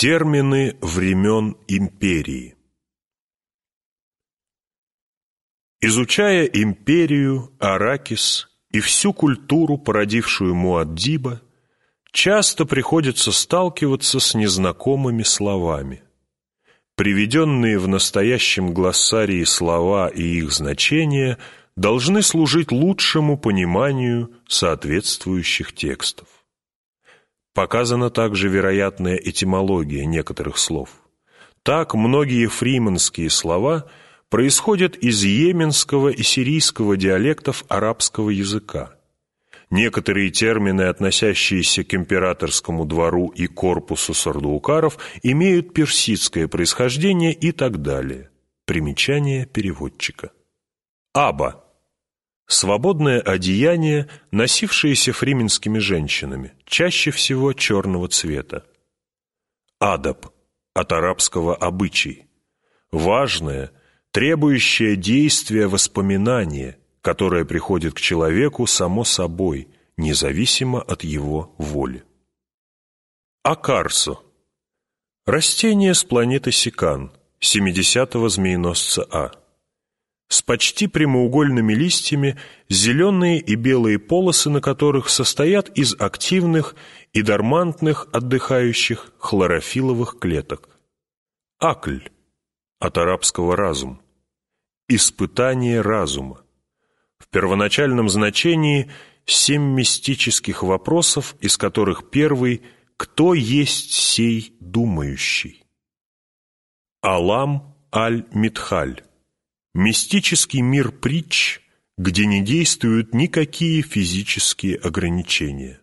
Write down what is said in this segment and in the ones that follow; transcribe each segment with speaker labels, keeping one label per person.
Speaker 1: Термины времен империи Изучая империю, Аракис и всю культуру, породившую Муаддиба, часто приходится сталкиваться с незнакомыми словами. Приведенные в настоящем глоссарии слова и их значения должны служить лучшему пониманию соответствующих текстов. Показана также вероятная этимология некоторых слов. Так многие фриманские слова происходят из йеменского и сирийского диалектов арабского языка. Некоторые термины, относящиеся к императорскому двору и корпусу сардуукаров, имеют персидское происхождение и так далее. Примечание переводчика. Аба Свободное одеяние, носившееся фрименскими женщинами, чаще всего черного цвета. Адаб, от арабского «обычай». Важное, требующее действия воспоминание, которое приходит к человеку само собой, независимо от его воли. Акарсо. Растение с планеты Сикан, 70-го змееносца А с почти прямоугольными листьями, зеленые и белые полосы на которых состоят из активных и дормантных отдыхающих хлорофиловых клеток. Акль, от арабского разум, испытание разума. В первоначальном значении семь мистических вопросов, из которых первый «Кто есть сей думающий?» Алам аль-Митхаль Мистический мир притч, где не действуют никакие физические ограничения.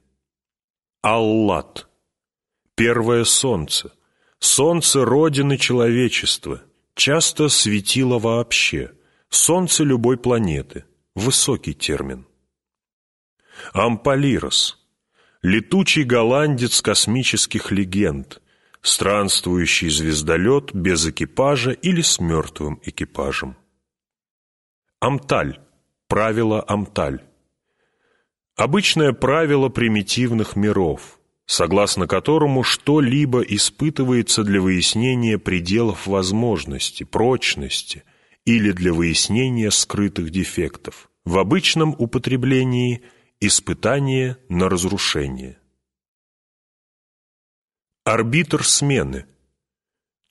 Speaker 1: Аллат. Первое солнце. Солнце Родины человечества. Часто светило вообще. Солнце любой планеты. Высокий термин. Ампалирос. Летучий голландец космических легенд. Странствующий звездолет без экипажа или с мертвым экипажем. Амталь. Правило Амталь. Обычное правило примитивных миров, согласно которому что-либо испытывается для выяснения пределов возможности, прочности или для выяснения скрытых дефектов. В обычном употреблении испытание на разрушение. Арбитр смены –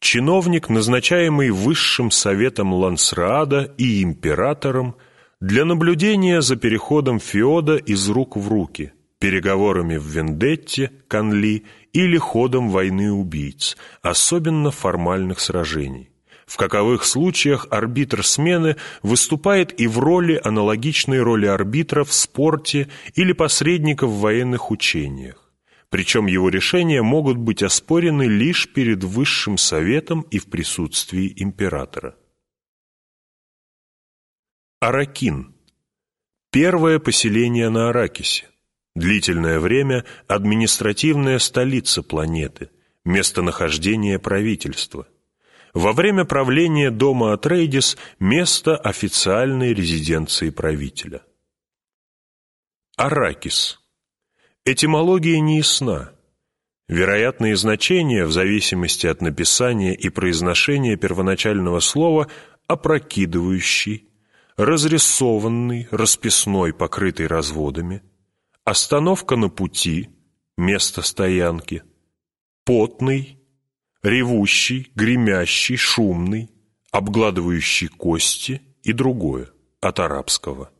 Speaker 1: чиновник, назначаемый высшим советом Лансраада и императором для наблюдения за переходом феода из рук в руки, переговорами в Вендетте, Канли или ходом войны убийц, особенно формальных сражений. В каковых случаях арбитр смены выступает и в роли, аналогичной роли арбитра в спорте или посредника в военных учениях причем его решения могут быть оспорены лишь перед Высшим Советом и в присутствии императора. Аракин. Первое поселение на Аракисе. Длительное время административная столица планеты, местонахождение правительства. Во время правления дома Атрейдис место официальной резиденции правителя. Аракис. Этимология не ясна. Вероятные значения, в зависимости от написания и произношения первоначального слова, опрокидывающий, разрисованный, расписной, покрытый разводами, остановка на пути, место стоянки, потный, ревущий, гремящий, шумный, обгладывающий кости и другое от арабского.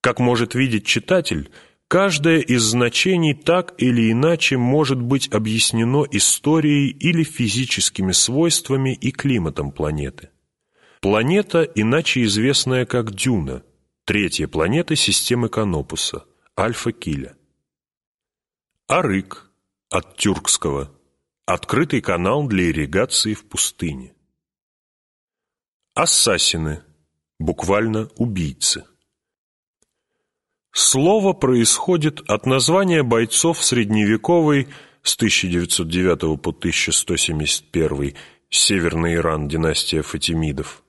Speaker 1: Как может видеть читатель, Каждое из значений так или иначе может быть объяснено историей или физическими свойствами и климатом планеты. Планета, иначе известная как Дюна, третья планета системы Канопуса, Альфа-Киля. Арык, от тюркского, открытый канал для ирригации в пустыне. Ассасины, буквально убийцы. Слово происходит от названия бойцов средневековой с 1909 по 1171 Северный Иран, династия Фатимидов,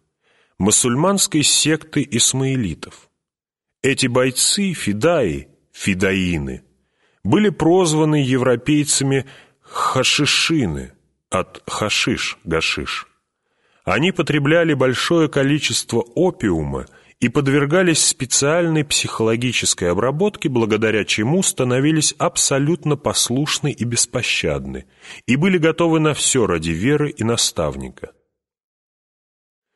Speaker 1: мусульманской секты исмаилитов. Эти бойцы, фидаи, фидаины, были прозваны европейцами хашишины, от хашиш, гашиш. Они потребляли большое количество опиума и подвергались специальной психологической обработке, благодаря чему становились абсолютно послушны и беспощадны, и были готовы на все ради веры и наставника.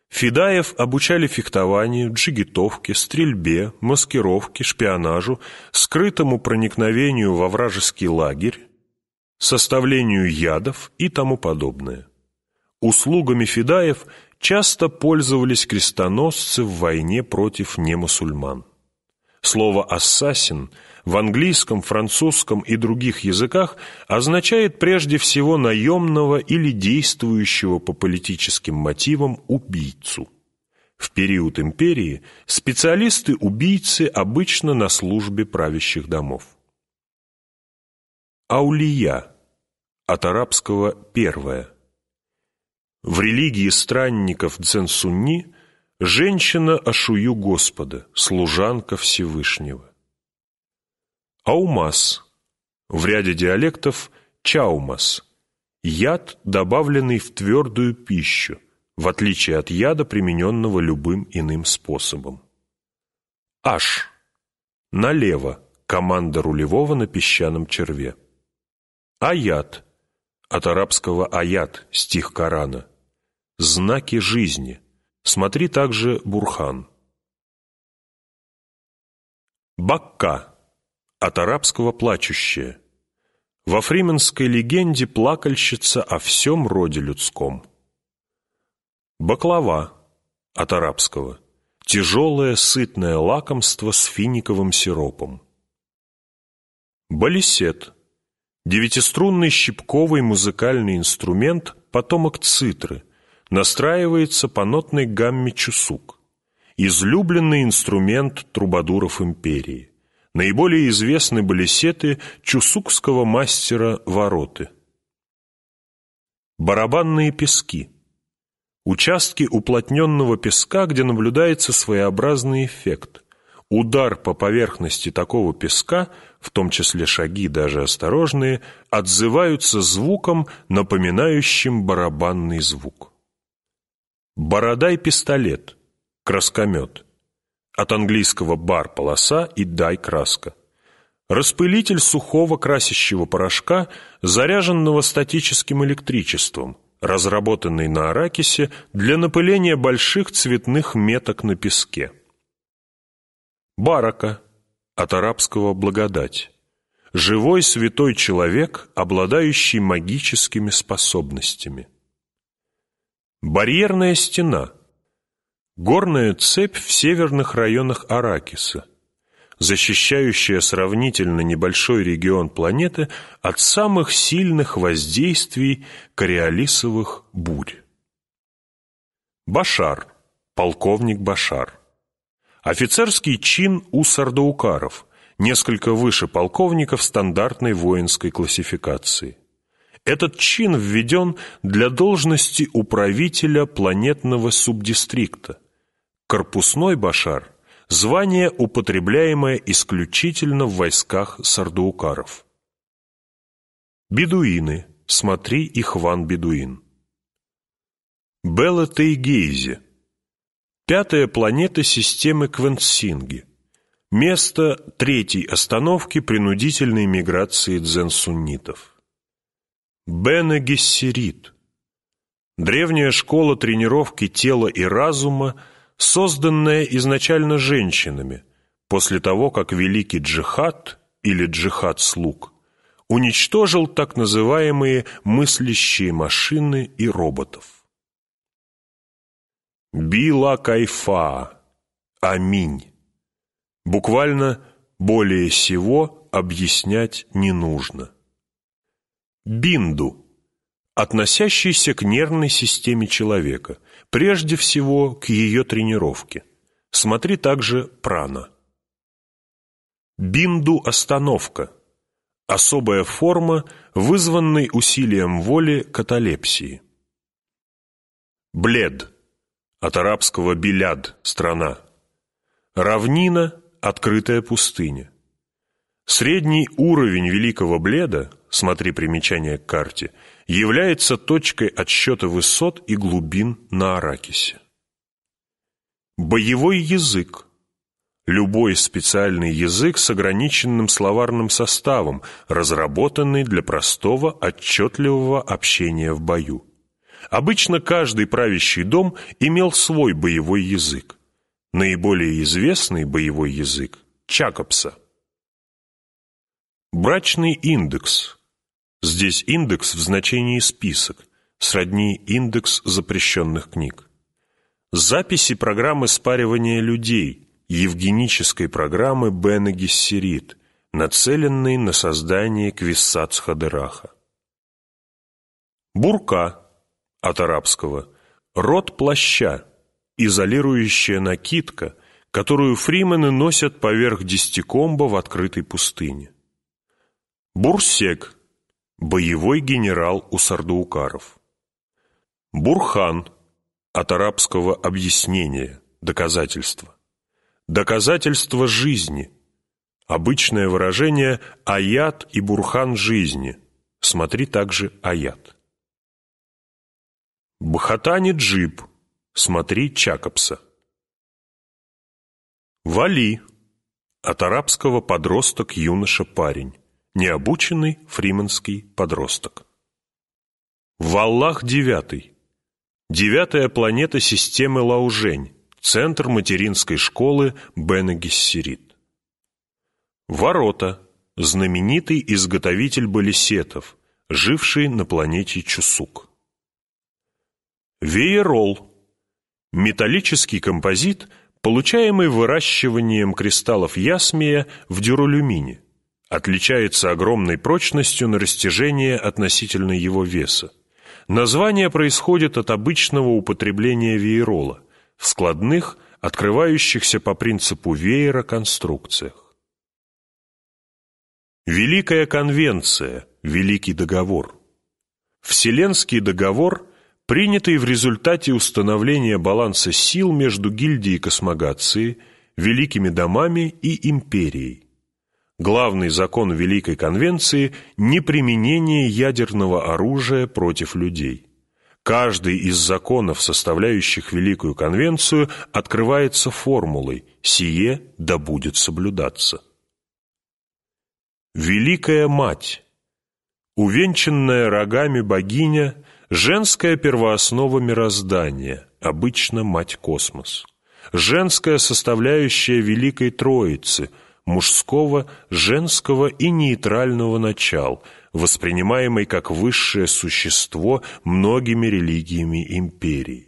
Speaker 1: Федаев обучали фехтованию, джигитовке, стрельбе, маскировке, шпионажу, скрытому проникновению во вражеский лагерь, составлению ядов и тому подобное. Услугами Федаев часто пользовались крестоносцы в войне против немусульман. Слово «ассасин» в английском, французском и других языках означает прежде всего наемного или действующего по политическим мотивам убийцу. В период империи специалисты-убийцы обычно на службе правящих домов. Аулия, от арабского «первая», в религии странников Дзен-Сунни женщина Ашую Господа, служанка Всевышнего. Аумас, в ряде диалектов чаумас, яд, добавленный в твердую пищу, в отличие от яда, примененного любым иным способом. Аш, налево, команда рулевого на песчаном черве. Аят, от арабского аят, стих Корана, Знаки жизни. Смотри также Бурхан. Бакка. От арабского «плачущая». Во фрименской легенде плакальщица о всем роде людском. Баклава. От арабского. Тяжелое сытное лакомство с финиковым сиропом. Балисет. Девятиструнный щипковый музыкальный инструмент, потомок цитры – настраивается по нотной гамме чусук, излюбленный инструмент трубадуров империи. Наиболее известны балесеты чусукского мастера Вороты. Барабанные пески. Участки уплотненного песка, где наблюдается своеобразный эффект. Удар по поверхности такого песка, в том числе шаги даже осторожные, отзываются звуком, напоминающим барабанный звук. Бородай-пистолет, краскомет. От английского бар – полоса и дай – краска. Распылитель сухого красящего порошка, заряженного статическим электричеством, разработанный на Аракисе для напыления больших цветных меток на песке. Барака, от арабского «благодать». Живой святой человек, обладающий магическими способностями. Барьерная стена. Горная цепь в северных районах Аракиса, защищающая сравнительно небольшой регион планеты от самых сильных воздействий кориолисовых бурь. Башар, полковник Башар. Офицерский чин у сардаукаров, несколько выше полковников стандартной воинской классификации. Этот чин введен для должности управителя планетного субдистрикта. Корпусной башар – звание, употребляемое исключительно в войсках сардаукаров. Бедуины. Смотри Ихван Бедуин. Белла Тейгейзе. Пятая планета системы Квентсинги. Место третьей остановки принудительной миграции дзен-суннитов. Бене Гессерит. Древняя школа тренировки тела и разума, созданная изначально женщинами, после того, как великий джихад или джихад-слуг уничтожил так называемые мыслящие машины и роботов. Била кайфа. Аминь. Буквально более всего объяснять не нужно. Бинду, относящийся к нервной системе человека, прежде всего к ее тренировке. Смотри также прана. Бинду-остановка – особая форма, вызванной усилием воли каталепсии. Блед – от арабского «биляд» – страна. Равнина – открытая пустыня. Средний уровень великого бледа, смотри примечание к карте, является точкой отсчета высот и глубин на Аракисе. Боевой язык. Любой специальный язык с ограниченным словарным составом, разработанный для простого, отчетливого общения в бою. Обычно каждый правящий дом имел свой боевой язык. Наиболее известный боевой язык – Чакопса. Брачный индекс. Здесь индекс в значении список, сродни индекс запрещенных книг. Записи программы спаривания людей, евгенической программы Бена Гессерит, нацеленной на создание Квиссац-Хадераха. Бурка, от арабского, рот плаща, изолирующая накидка, которую фримены носят поверх десятикомба в открытой пустыне. Бурсек – боевой генерал у сардаукаров. Бурхан – от арабского объяснение, доказательство. Доказательство жизни – обычное выражение «аят» и «бурхан жизни». Смотри также «аят». Бхатани джиб – смотри Чакопса. Вали – от арабского подросток, юноша, парень необученный фриманский подросток. Валлах девятый. Девятая планета системы Лаужень, центр материнской школы Бена Гессерит. Ворота. Знаменитый изготовитель балисетов, живший на планете Чусук. Веерол. Металлический композит, получаемый выращиванием кристаллов ясмия в дюралюмине отличается огромной прочностью на растяжение относительно его веса. Название происходит от обычного употребления веерола в складных, открывающихся по принципу веера конструкциях. Великая конвенция, Великий договор. Вселенский договор, принятый в результате установления баланса сил между гильдией космогации, великими домами и империей. Главный закон Великой Конвенции – неприменение ядерного оружия против людей. Каждый из законов, составляющих Великую Конвенцию, открывается формулой «сие да будет соблюдаться». Великая Мать Увенчанная рогами богиня – женская первооснова мироздания, обычно Мать-Космос. Женская составляющая Великой Троицы – мужского, женского и нейтрального начал, воспринимаемый как высшее существо многими религиями империи.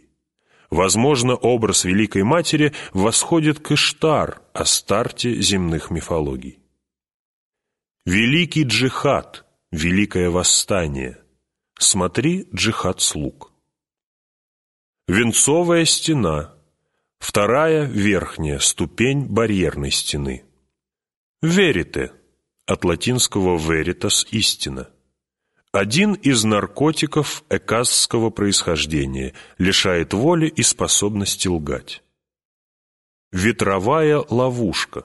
Speaker 1: Возможно, образ Великой Матери восходит к Иштар, старте земных мифологий. Великий джихад, великое восстание. Смотри джихад слуг. Венцовая стена, вторая верхняя ступень барьерной стены. Верите, от латинского veritas – истина. Один из наркотиков эказского происхождения лишает воли и способности лгать. Ветровая ловушка.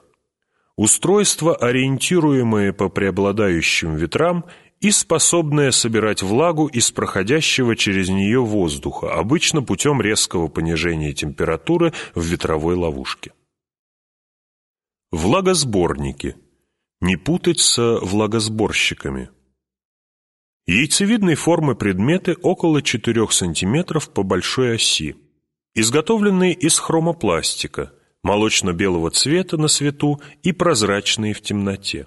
Speaker 1: Устройство, ориентируемое по преобладающим ветрам и способное собирать влагу из проходящего через нее воздуха, обычно путем резкого понижения температуры в ветровой ловушке. Влагосборники. Не путать со влагосборщиками. Яйцевидной формы предметы около 4 см по большой оси. Изготовленные из хромопластика, молочно-белого цвета на свету и прозрачные в темноте.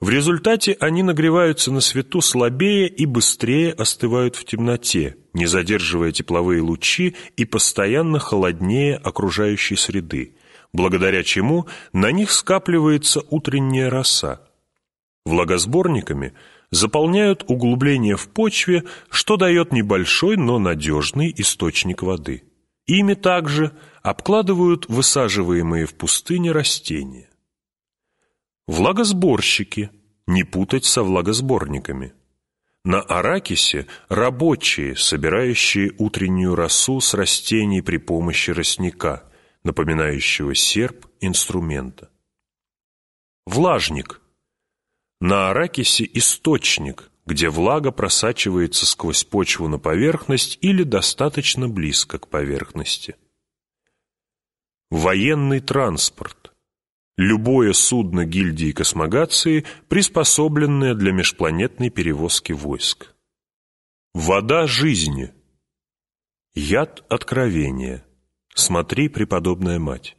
Speaker 1: В результате они нагреваются на свету слабее и быстрее остывают в темноте, не задерживая тепловые лучи и постоянно холоднее окружающей среды, благодаря чему на них скапливается утренняя роса. Влагосборниками заполняют углубление в почве, что дает небольшой, но надежный источник воды. Ими также обкладывают высаживаемые в пустыне растения. Влагосборщики, не путать со влагосборниками. На Аракисе рабочие, собирающие утреннюю росу с растений при помощи ростника – напоминающего серп инструмента. Влажник На Аракисе источник, где влага просачивается сквозь почву на поверхность или достаточно близко к поверхности. Военный транспорт. Любое судно гильдии космогации, приспособленное для межпланетной перевозки войск. Вода жизни. Яд откровения. Смотри, преподобная мать.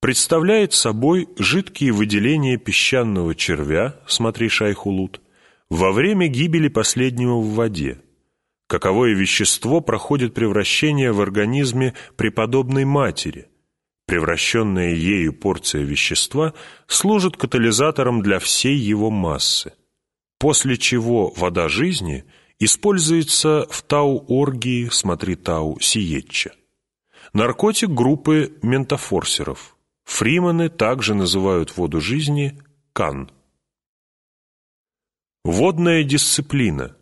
Speaker 1: Представляет собой жидкие выделения песчаного червя, смотри, шайхулут, во время гибели последнего в воде. Каковое вещество проходит превращение в организме преподобной матери. Превращенная ею порция вещества служит катализатором для всей его массы. После чего вода жизни используется в тау-оргии, смотри тау, сиетча. Наркотик группы ментафорсеров. Фримены также называют воду жизни кан. Водная дисциплина.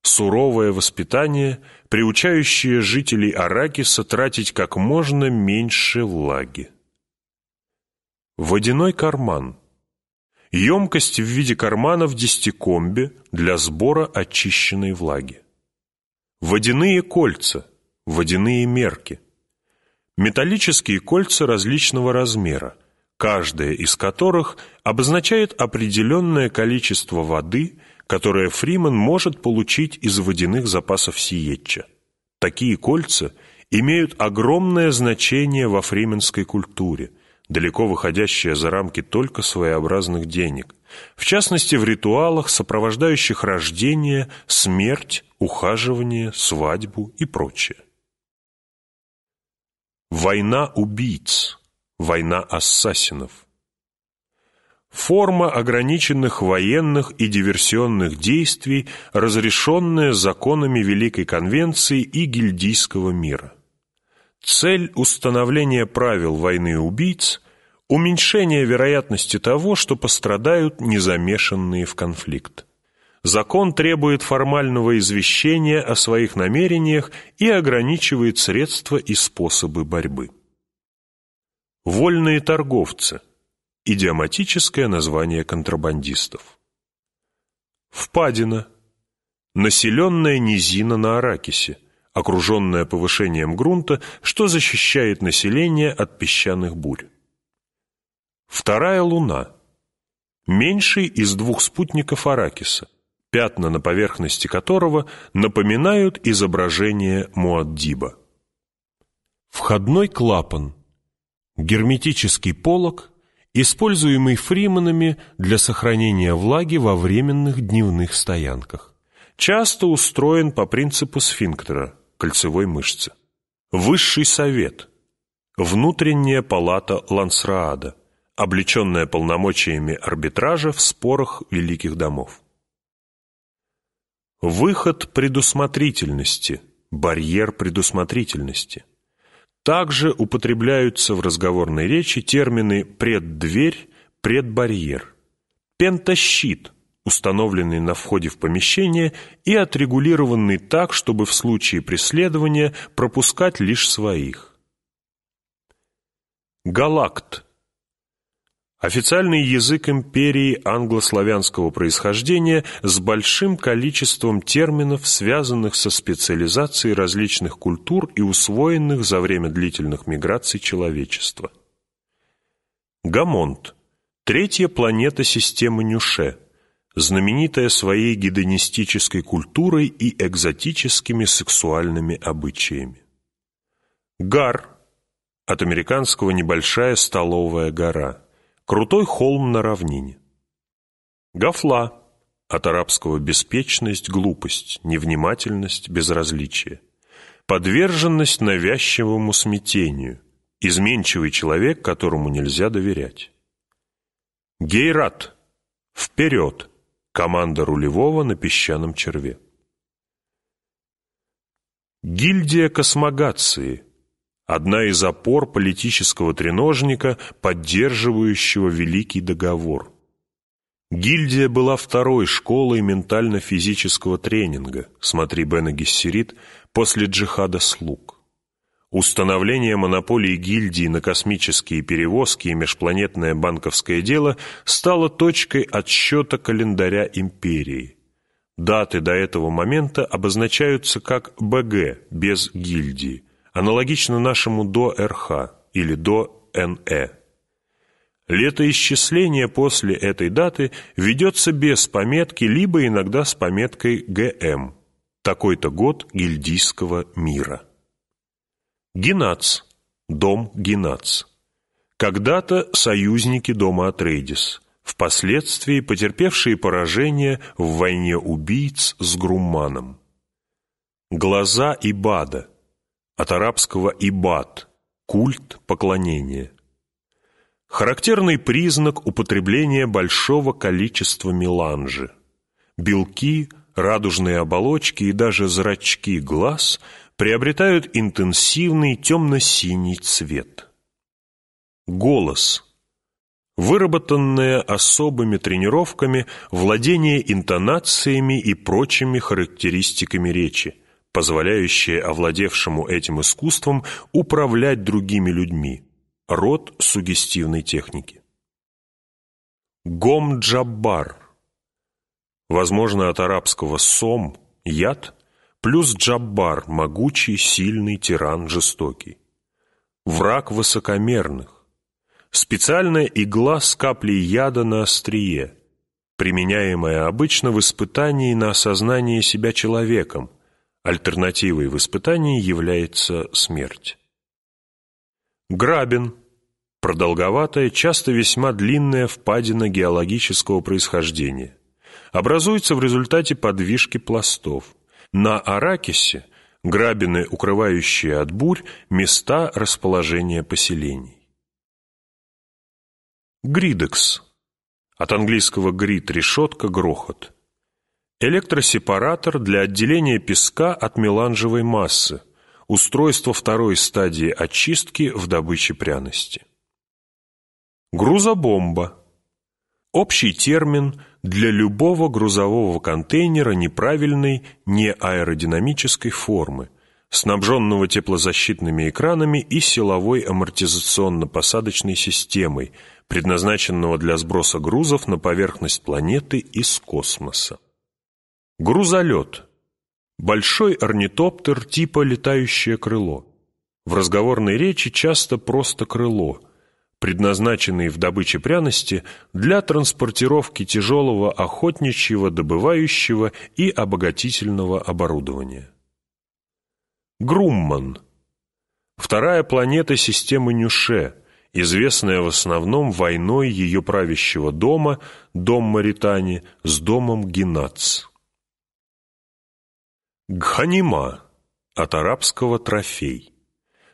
Speaker 1: Суровое воспитание, приучающее жителей Аракиса тратить как можно меньше влаги. Водяной карман. Емкость в виде кармана в десятикомбе для сбора очищенной влаги. Водяные кольца, водяные мерки. Металлические кольца различного размера – каждая из которых обозначает определенное количество воды, которое Фриман может получить из водяных запасов Сиетча. Такие кольца имеют огромное значение во фрименской культуре, далеко выходящее за рамки только своеобразных денег, в частности в ритуалах, сопровождающих рождение, смерть, ухаживание, свадьбу и прочее. Война убийц Война ассасинов. Форма ограниченных военных и диверсионных действий, разрешенная законами Великой Конвенции и Гильдийского мира. Цель установления правил войны убийц – уменьшение вероятности того, что пострадают незамешанные в конфликт. Закон требует формального извещения о своих намерениях и ограничивает средства и способы борьбы. Вольные торговцы. Идиоматическое название контрабандистов. Впадина. Населенная низина на Аракисе, окруженная повышением грунта, что защищает население от песчаных бурь. Вторая луна. Меньший из двух спутников Аракиса, пятна на поверхности которого напоминают изображение Муаддиба. Входной клапан – Герметический полог, используемый фриманами для сохранения влаги во временных дневных стоянках. Часто устроен по принципу сфинктера, кольцевой мышцы. Высший совет. Внутренняя палата Лансраада, облеченная полномочиями арбитража в спорах великих домов. Выход предусмотрительности, барьер предусмотрительности – также употребляются в разговорной речи термины «преддверь», «предбарьер», «пентащит», установленный на входе в помещение и отрегулированный так, чтобы в случае преследования пропускать лишь своих. Галакт Официальный язык империи англославянского происхождения с большим количеством терминов, связанных со специализацией различных культур и усвоенных за время длительных миграций человечества. Гамонт – третья планета системы Нюше, знаменитая своей гедонистической культурой и экзотическими сексуальными обычаями. Гар – от американского «небольшая столовая гора» Крутой холм на равнине. Гафла, от арабского беспечность, глупость, невнимательность, безразличие. Подверженность навязчивому смятению, изменчивый человек, которому нельзя доверять. Гейрат, вперед, команда рулевого на песчаном черве. Гильдия космогации, одна из опор политического треножника, поддерживающего Великий договор. Гильдия была второй школой ментально-физического тренинга, смотри Бена Гессерит, после джихада слуг. Установление монополии гильдии на космические перевозки и межпланетное банковское дело стало точкой отсчета календаря империи. Даты до этого момента обозначаются как БГ без гильдии, аналогично нашему до РХ или до НЭ. Летоисчисление после этой даты ведется без пометки, либо иногда с пометкой ГМ, такой-то год гильдийского мира. Генац, дом Генац. Когда-то союзники дома Атрейдис, впоследствии потерпевшие поражение в войне убийц с Грумманом. Глаза Ибада, от арабского «ибад» – культ поклонения. Характерный признак употребления большого количества меланжи. Белки, радужные оболочки и даже зрачки глаз приобретают интенсивный темно-синий цвет. Голос. Выработанное особыми тренировками владение интонациями и прочими характеристиками речи, позволяющее овладевшему этим искусством управлять другими людьми. Род сугестивной техники. Гом-джаббар. Возможно, от арабского «сом» – яд, плюс джаббар – могучий, сильный, тиран, жестокий. Враг высокомерных. Специальная игла с каплей яда на острие, применяемая обычно в испытании на осознание себя человеком. Альтернативой в испытании является смерть. Грабин – продолговатая, часто весьма длинная впадина геологического происхождения. Образуется в результате подвижки пластов. На Аракисе грабины, укрывающие от бурь, места расположения поселений. Гридекс – от английского грид – решетка, грохот. Электросепаратор для отделения песка от меланжевой массы – устройство второй стадии очистки в добыче пряности. Грузобомба. Общий термин для любого грузового контейнера неправильной, неаэродинамической формы, снабженного теплозащитными экранами и силовой амортизационно-посадочной системой, предназначенного для сброса грузов на поверхность планеты из космоса. Грузолет Большой орнитоптер типа летающее крыло. В разговорной речи часто просто крыло, предназначенный в добыче пряности для транспортировки тяжелого охотничьего, добывающего и обогатительного оборудования. Грумман. Вторая планета системы Нюше, известная в основном войной ее правящего дома, дом Маритани, с домом Генац. Гханима от арабского «трофей».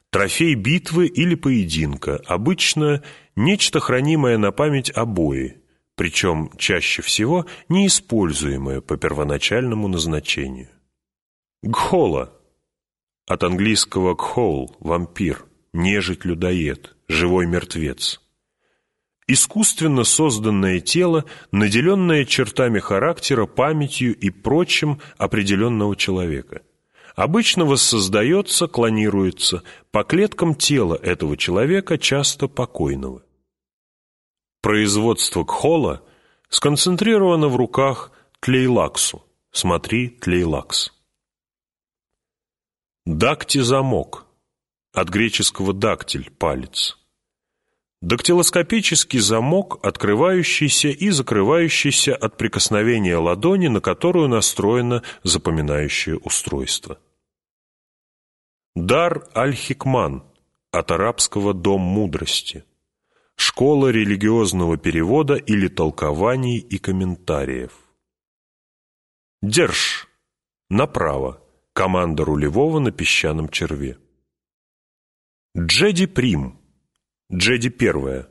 Speaker 1: Трофей битвы или поединка, обычно нечто хранимое на память обои, причем чаще всего неиспользуемое по первоначальному назначению. Гхола от английского гхол – вампир, нежить-людоед, живой мертвец искусственно созданное тело, наделенное чертами характера, памятью и прочим определенного человека. Обычно воссоздается, клонируется по клеткам тела этого человека, часто покойного. Производство кхола сконцентрировано в руках тлейлаксу. Смотри тлейлакс. Дактизамок. От греческого дактиль – палец. Дактилоскопический замок, открывающийся и закрывающийся от прикосновения ладони, на которую настроено запоминающее устройство. Дар аль-Хикман, от арабского «дом мудрости», школа религиозного перевода или толкований и комментариев. Держ, направо, команда рулевого на песчаном черве. Джеди Прим – Джеди первая.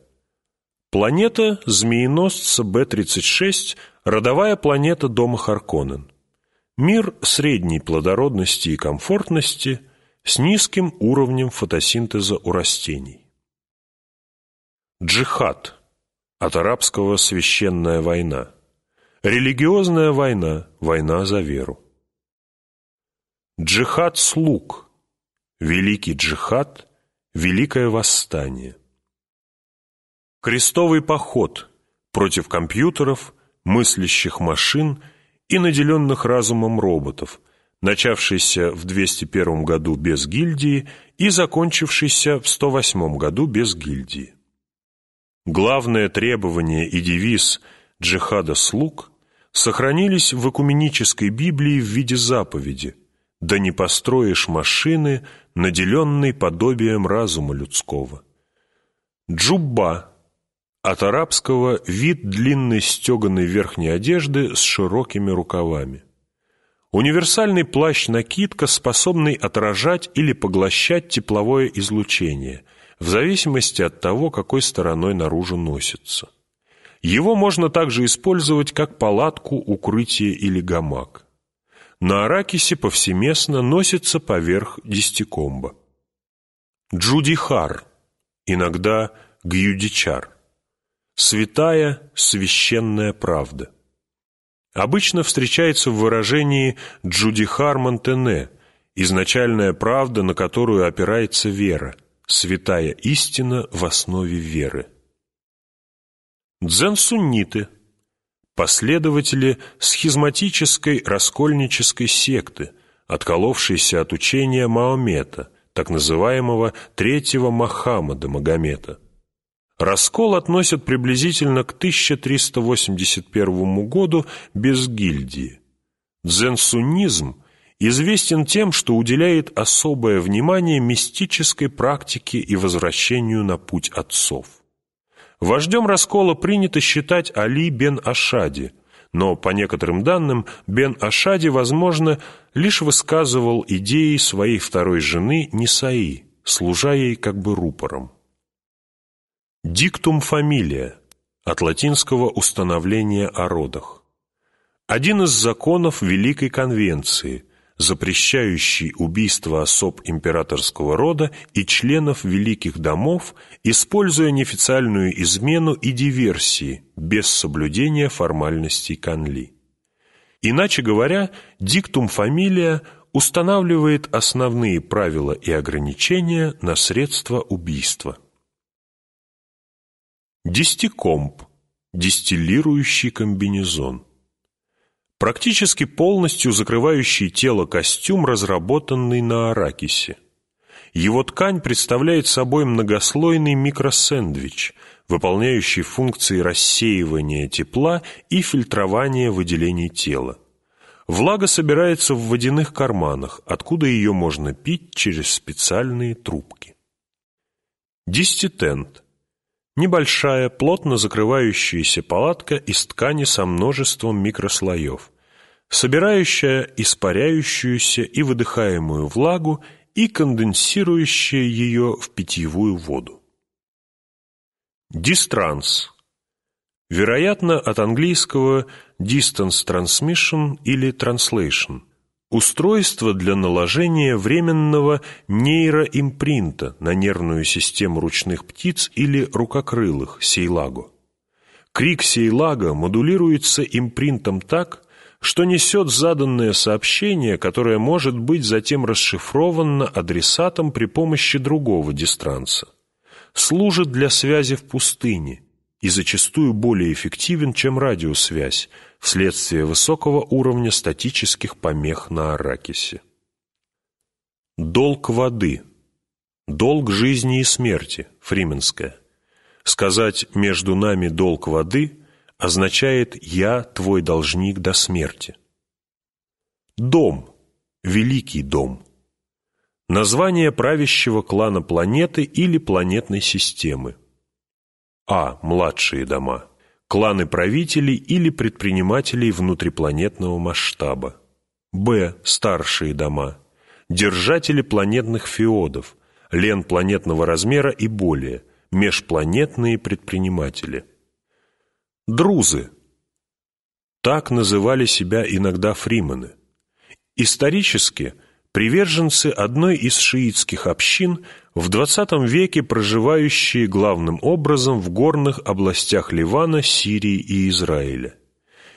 Speaker 1: Планета змееносца Б-36, родовая планета дома Харконнен. Мир средней плодородности и комфортности с низким уровнем фотосинтеза у растений. Джихад. От арабского «священная война». Религиозная война, война за веру. Джихад слуг. Великий джихад, Великое восстание. Крестовый поход против компьютеров, мыслящих машин и наделенных разумом роботов, начавшийся в 201 году без гильдии и закончившийся в 108 году без гильдии. Главное требование и девиз джихада слуг сохранились в экуменической Библии в виде заповеди «Да не построишь машины, наделенной подобием разума людского». Джубба от арабского вид длинной стеганой верхней одежды с широкими рукавами. Универсальный плащ-накидка, способный отражать или поглощать тепловое излучение, в зависимости от того, какой стороной наружу носится. Его можно также использовать как палатку, укрытие или гамак. На аракисе повсеместно носится поверх десятикомба. Джудихар, иногда гюдичар святая, священная правда. Обычно встречается в выражении «джудихар монтене» – изначальная правда, на которую опирается вера, святая истина в основе веры. Дзен-сунниты – последователи схизматической раскольнической секты, отколовшейся от учения Маомета, так называемого третьего Махаммада Магомета – Раскол относят приблизительно к 1381 году без гильдии. Дзен-суннизм известен тем, что уделяет особое внимание мистической практике и возвращению на путь отцов. Вождем раскола принято считать Али бен Ашади, но, по некоторым данным, бен Ашади, возможно, лишь высказывал идеи своей второй жены Нисаи, служа ей как бы рупором. Диктум фамилия от латинского установления о родах. Один из законов Великой Конвенции, запрещающий убийство особ императорского рода и членов великих домов, используя неофициальную измену и диверсии без соблюдения формальностей Канли. Иначе говоря, диктум фамилия устанавливает основные правила и ограничения на средства убийства. Дистикомп – дистиллирующий комбинезон. Практически полностью закрывающий тело костюм, разработанный на аракисе. Его ткань представляет собой многослойный микросэндвич, выполняющий функции рассеивания тепла и фильтрования выделений тела. Влага собирается в водяных карманах, откуда ее можно пить через специальные трубки. Диститент – Небольшая, плотно закрывающаяся палатка из ткани со множеством микрослоев, собирающая испаряющуюся и выдыхаемую влагу и конденсирующая ее в питьевую воду. Дистранс. Вероятно, от английского distance transmission или translation – Устройство для наложения временного нейроимпринта на нервную систему ручных птиц или рукокрылых сейлаго. Крик сейлага модулируется импринтом так, что несет заданное сообщение, которое может быть затем расшифровано адресатом при помощи другого дистранса. Служит для связи в пустыне и зачастую более эффективен, чем радиосвязь, вследствие высокого уровня статических помех на Аракисе. Долг воды. Долг жизни и смерти, фрименская. Сказать «между нами долг воды» означает «я твой должник до смерти». Дом. Великий дом. Название правящего клана планеты или планетной системы. А. Младшие дома кланы правителей или предпринимателей внутрипланетного масштаба. Б. Старшие дома. Держатели планетных феодов, лен планетного размера и более, межпланетные предприниматели. Друзы. Так называли себя иногда фримены. Исторически – приверженцы одной из шиитских общин, в XX веке проживающие главным образом в горных областях Ливана, Сирии и Израиля.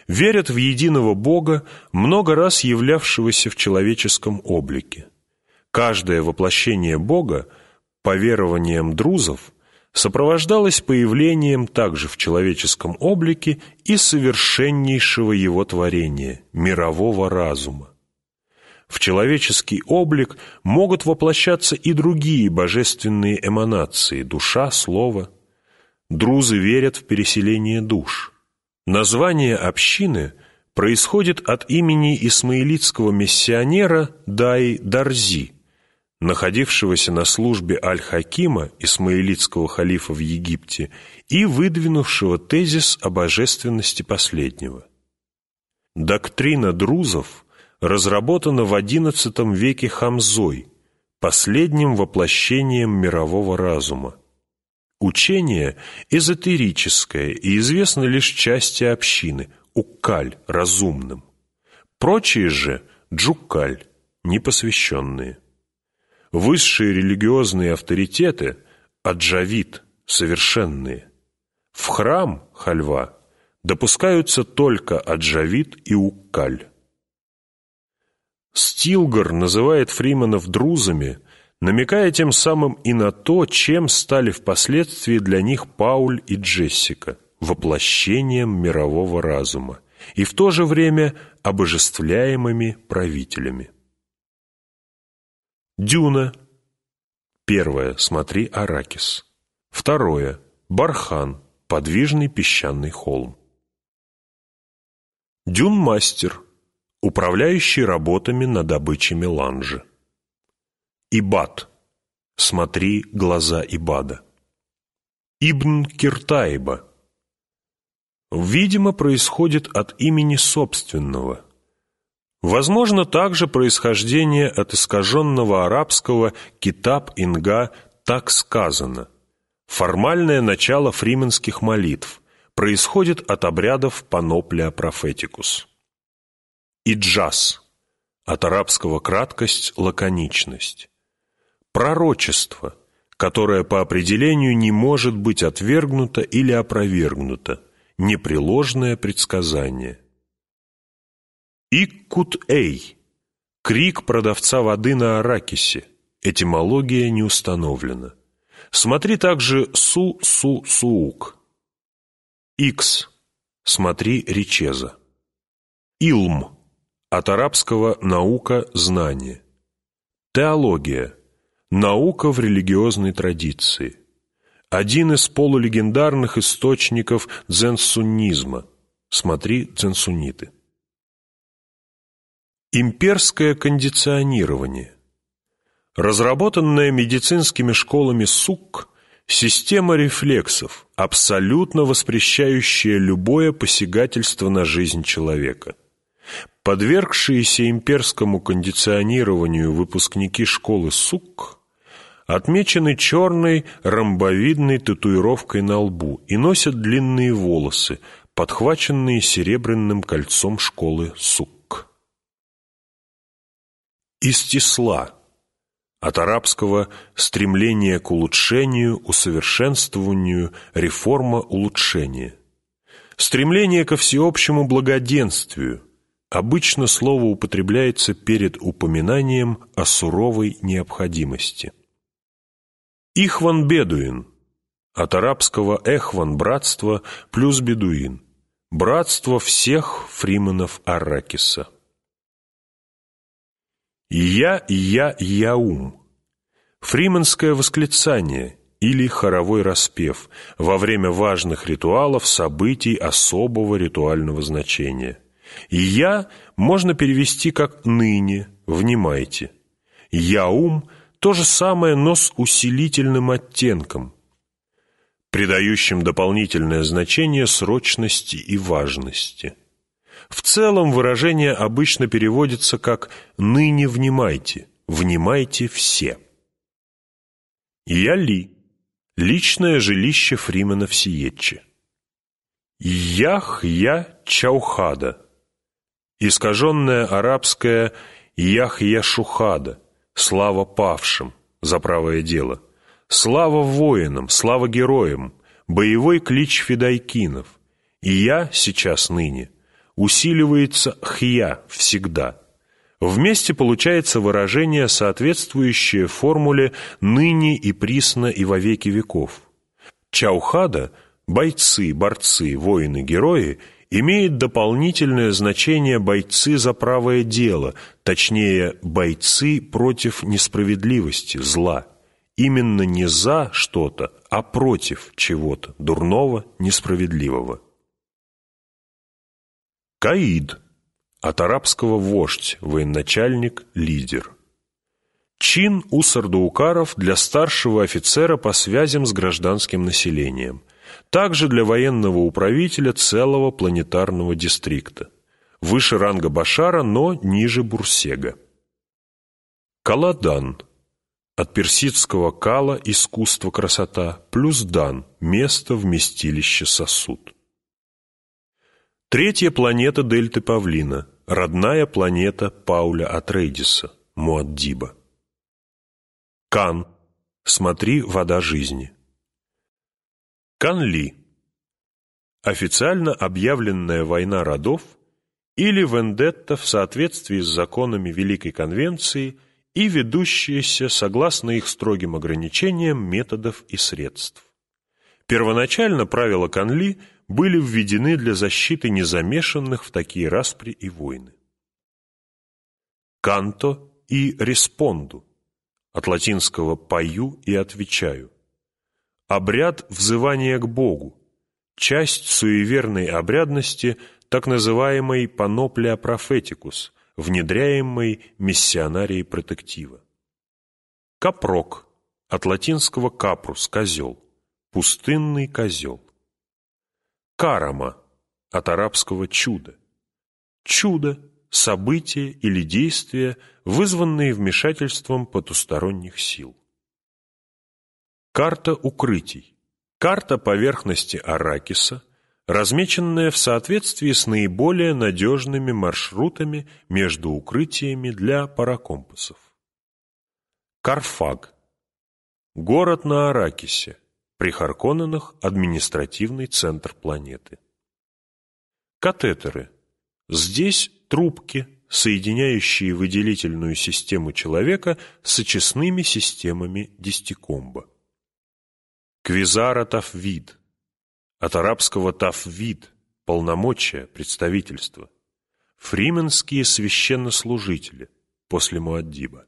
Speaker 1: Верят в единого Бога, много раз являвшегося в человеческом облике. Каждое воплощение Бога, по верованиям друзов, сопровождалось появлением также в человеческом облике и совершеннейшего его творения, мирового разума. В человеческий облик могут воплощаться и другие божественные эманации – душа, слово. Друзы верят в переселение душ. Название общины происходит от имени исмаилитского миссионера Дай Дарзи, находившегося на службе Аль-Хакима, исмаилитского халифа в Египте, и выдвинувшего тезис о божественности последнего. Доктрина друзов разработана в XI веке Хамзой, последним воплощением мирового разума. Учение эзотерическое и известно лишь части общины, уккаль, разумным. Прочие же – джуккаль, непосвященные. Высшие религиозные авторитеты – аджавид, совершенные. В храм, хальва, допускаются только аджавид и уккаль. Стилгар называет фриманов друзами, намекая тем самым и на то, чем стали впоследствии для них Пауль и Джессика – воплощением мирового разума и в то же время обожествляемыми правителями. Дюна. Первое. Смотри Аракис. Второе. Бархан. Подвижный песчаный холм. Дюнмастер. Управляющий работами на добыче меланжи. Ибад. Смотри глаза Ибада. Ибн Киртаиба. Видимо, происходит от имени собственного – Возможно также происхождение от искаженного арабского «китаб инга» «так сказано». Формальное начало фрименских молитв происходит от обрядов панопля профетикус. Иджаз от арабского краткость, лаконичность. Пророчество, которое по определению не может быть отвергнуто или опровергнуто, непреложное предсказание. Иккут-эй – крик продавца воды на Аракисе. Этимология не установлена. Смотри также Су-Су-Суук. Икс – смотри Ричеза. Илм – от арабского «наука», «знание». Теология – наука в религиозной традиции. Один из полулегендарных источников дзенсуннизма. Смотри дзенсуниты. Имперское кондиционирование. Разработанная медицинскими школами СУК система рефлексов, абсолютно воспрещающая любое посягательство на жизнь человека. Подвергшиеся имперскому кондиционированию выпускники школы СУК отмечены черной ромбовидной татуировкой на лбу и носят длинные волосы, подхваченные серебряным кольцом школы СУК. Истисла от арабского «стремление к улучшению, усовершенствованию, реформа, улучшение». Стремление ко всеобщему благоденствию. Обычно слово употребляется перед упоминанием о суровой необходимости. Ихван Бедуин. От арабского «эхван» – братство плюс бедуин. Братство всех фриманов Арракиса. «Я, я, яум» — фриманское восклицание или хоровой распев во время важных ритуалов, событий особого ритуального значения. «Я» можно перевести как «ныне», «внимайте». «Яум» — то же самое, но с усилительным оттенком, придающим дополнительное значение срочности и важности. В целом выражение обычно переводится как «ныне внимайте», «внимайте все». Яли – личное жилище Фримена в Сиетче. Яхья Чаухада – искаженное арабское Яхья Шухада – слава павшим за правое дело, слава воинам, слава героям, боевой клич федайкинов. И я сейчас ныне усиливается хья всегда. Вместе получается выражение, соответствующее формуле «ныне и присно и во веки веков». Чаухада – бойцы, борцы, воины, герои – имеет дополнительное значение бойцы за правое дело, точнее, бойцы против несправедливости, зла. Именно не за что-то, а против чего-то, дурного, несправедливого. Каид. От арабского вождь, военачальник, лидер. Чин у сардаукаров для старшего офицера по связям с гражданским населением. Также для военного управителя целого планетарного дистрикта. Выше ранга Башара, но ниже Бурсега. Каладан. От персидского кала – искусство, красота, плюс дан – место, вместилище, сосуд. Третья планета Дельты Павлина, родная планета Пауля Атрейдиса, Муаддиба. Кан. Смотри, вода жизни. Канли. Официально объявленная война родов или вендетта в соответствии с законами Великой Конвенции и ведущаяся, согласно их строгим ограничениям, методов и средств. Первоначально правила Канли были введены для защиты незамешанных в такие распри и войны. Канто и респонду от латинского «пою» и «отвечаю». Обряд взывания к Богу, часть суеверной обрядности, так называемой «паноплия профетикус», внедряемой миссионарией протектива. Капрок, от латинского «капрус» – козел, пустынный козел. Карама, от арабского «чудо». Чудо – событие или действие, вызванные вмешательством потусторонних сил. Карта укрытий. Карта поверхности Аракиса, размеченная в соответствии с наиболее надежными маршрутами между укрытиями для паракомпасов. Карфаг. Город на Аракисе, при Харконненах административный центр планеты. Катетеры. Здесь трубки, соединяющие выделительную систему человека с очистными системами дистикомба. Квизара Тафвид. От арабского Тафвид – полномочия, представительство. Фрименские священнослужители после Муаддиба.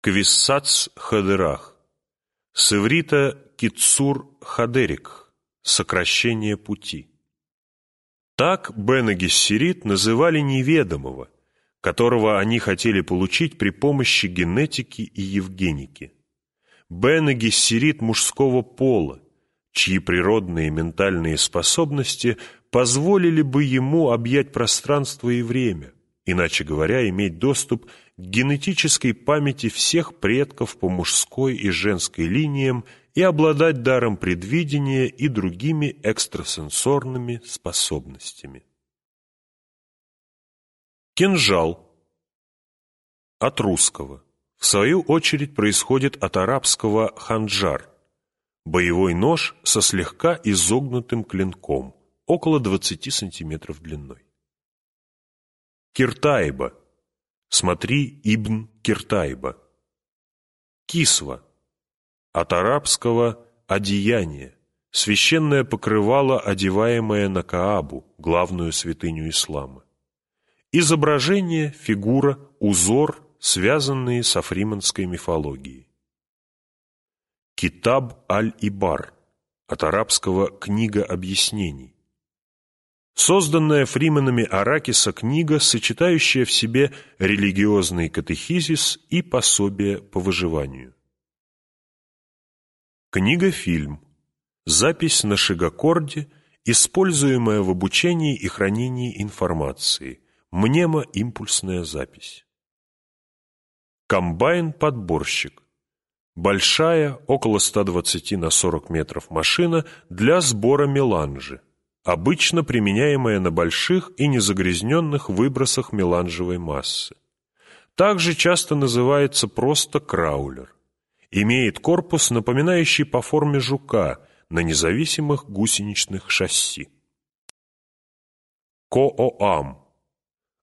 Speaker 1: Квиссац Хадырах. С иврита Кицур Хадерик – сокращение пути. Так Бена Гессерит называли неведомого, которого они хотели получить при помощи генетики и евгеники. Гессерит мужского пола, чьи природные ментальные способности позволили бы ему объять пространство и время, иначе говоря, иметь доступ к генетической памяти всех предков по мужской и женской линиям и обладать даром предвидения и другими экстрасенсорными способностями. Кинжал. От русского. В свою очередь происходит от арабского ханджар – боевой нож со слегка изогнутым клинком, около 20 сантиметров длиной. Киртайба. Смотри Ибн Киртайба. Кисва от арабского «одеяние», священное покрывало, одеваемое на Каабу, главную святыню ислама. Изображение, фигура, узор, связанные с африманской мифологией. Китаб аль-Ибар, от арабского «книга объяснений». Созданная фриманами Аракиса книга, сочетающая в себе религиозный катехизис и пособие по выживанию. Книга-фильм. Запись на шигакорде, используемая в обучении и хранении информации. Мнемо-импульсная запись. Комбайн-подборщик. Большая, около 120 на 40 метров машина для сбора меланжи, обычно применяемая на больших и незагрязненных выбросах меланжевой массы. Также часто называется просто краулер имеет корпус, напоминающий по форме жука на независимых гусеничных шасси. Кооам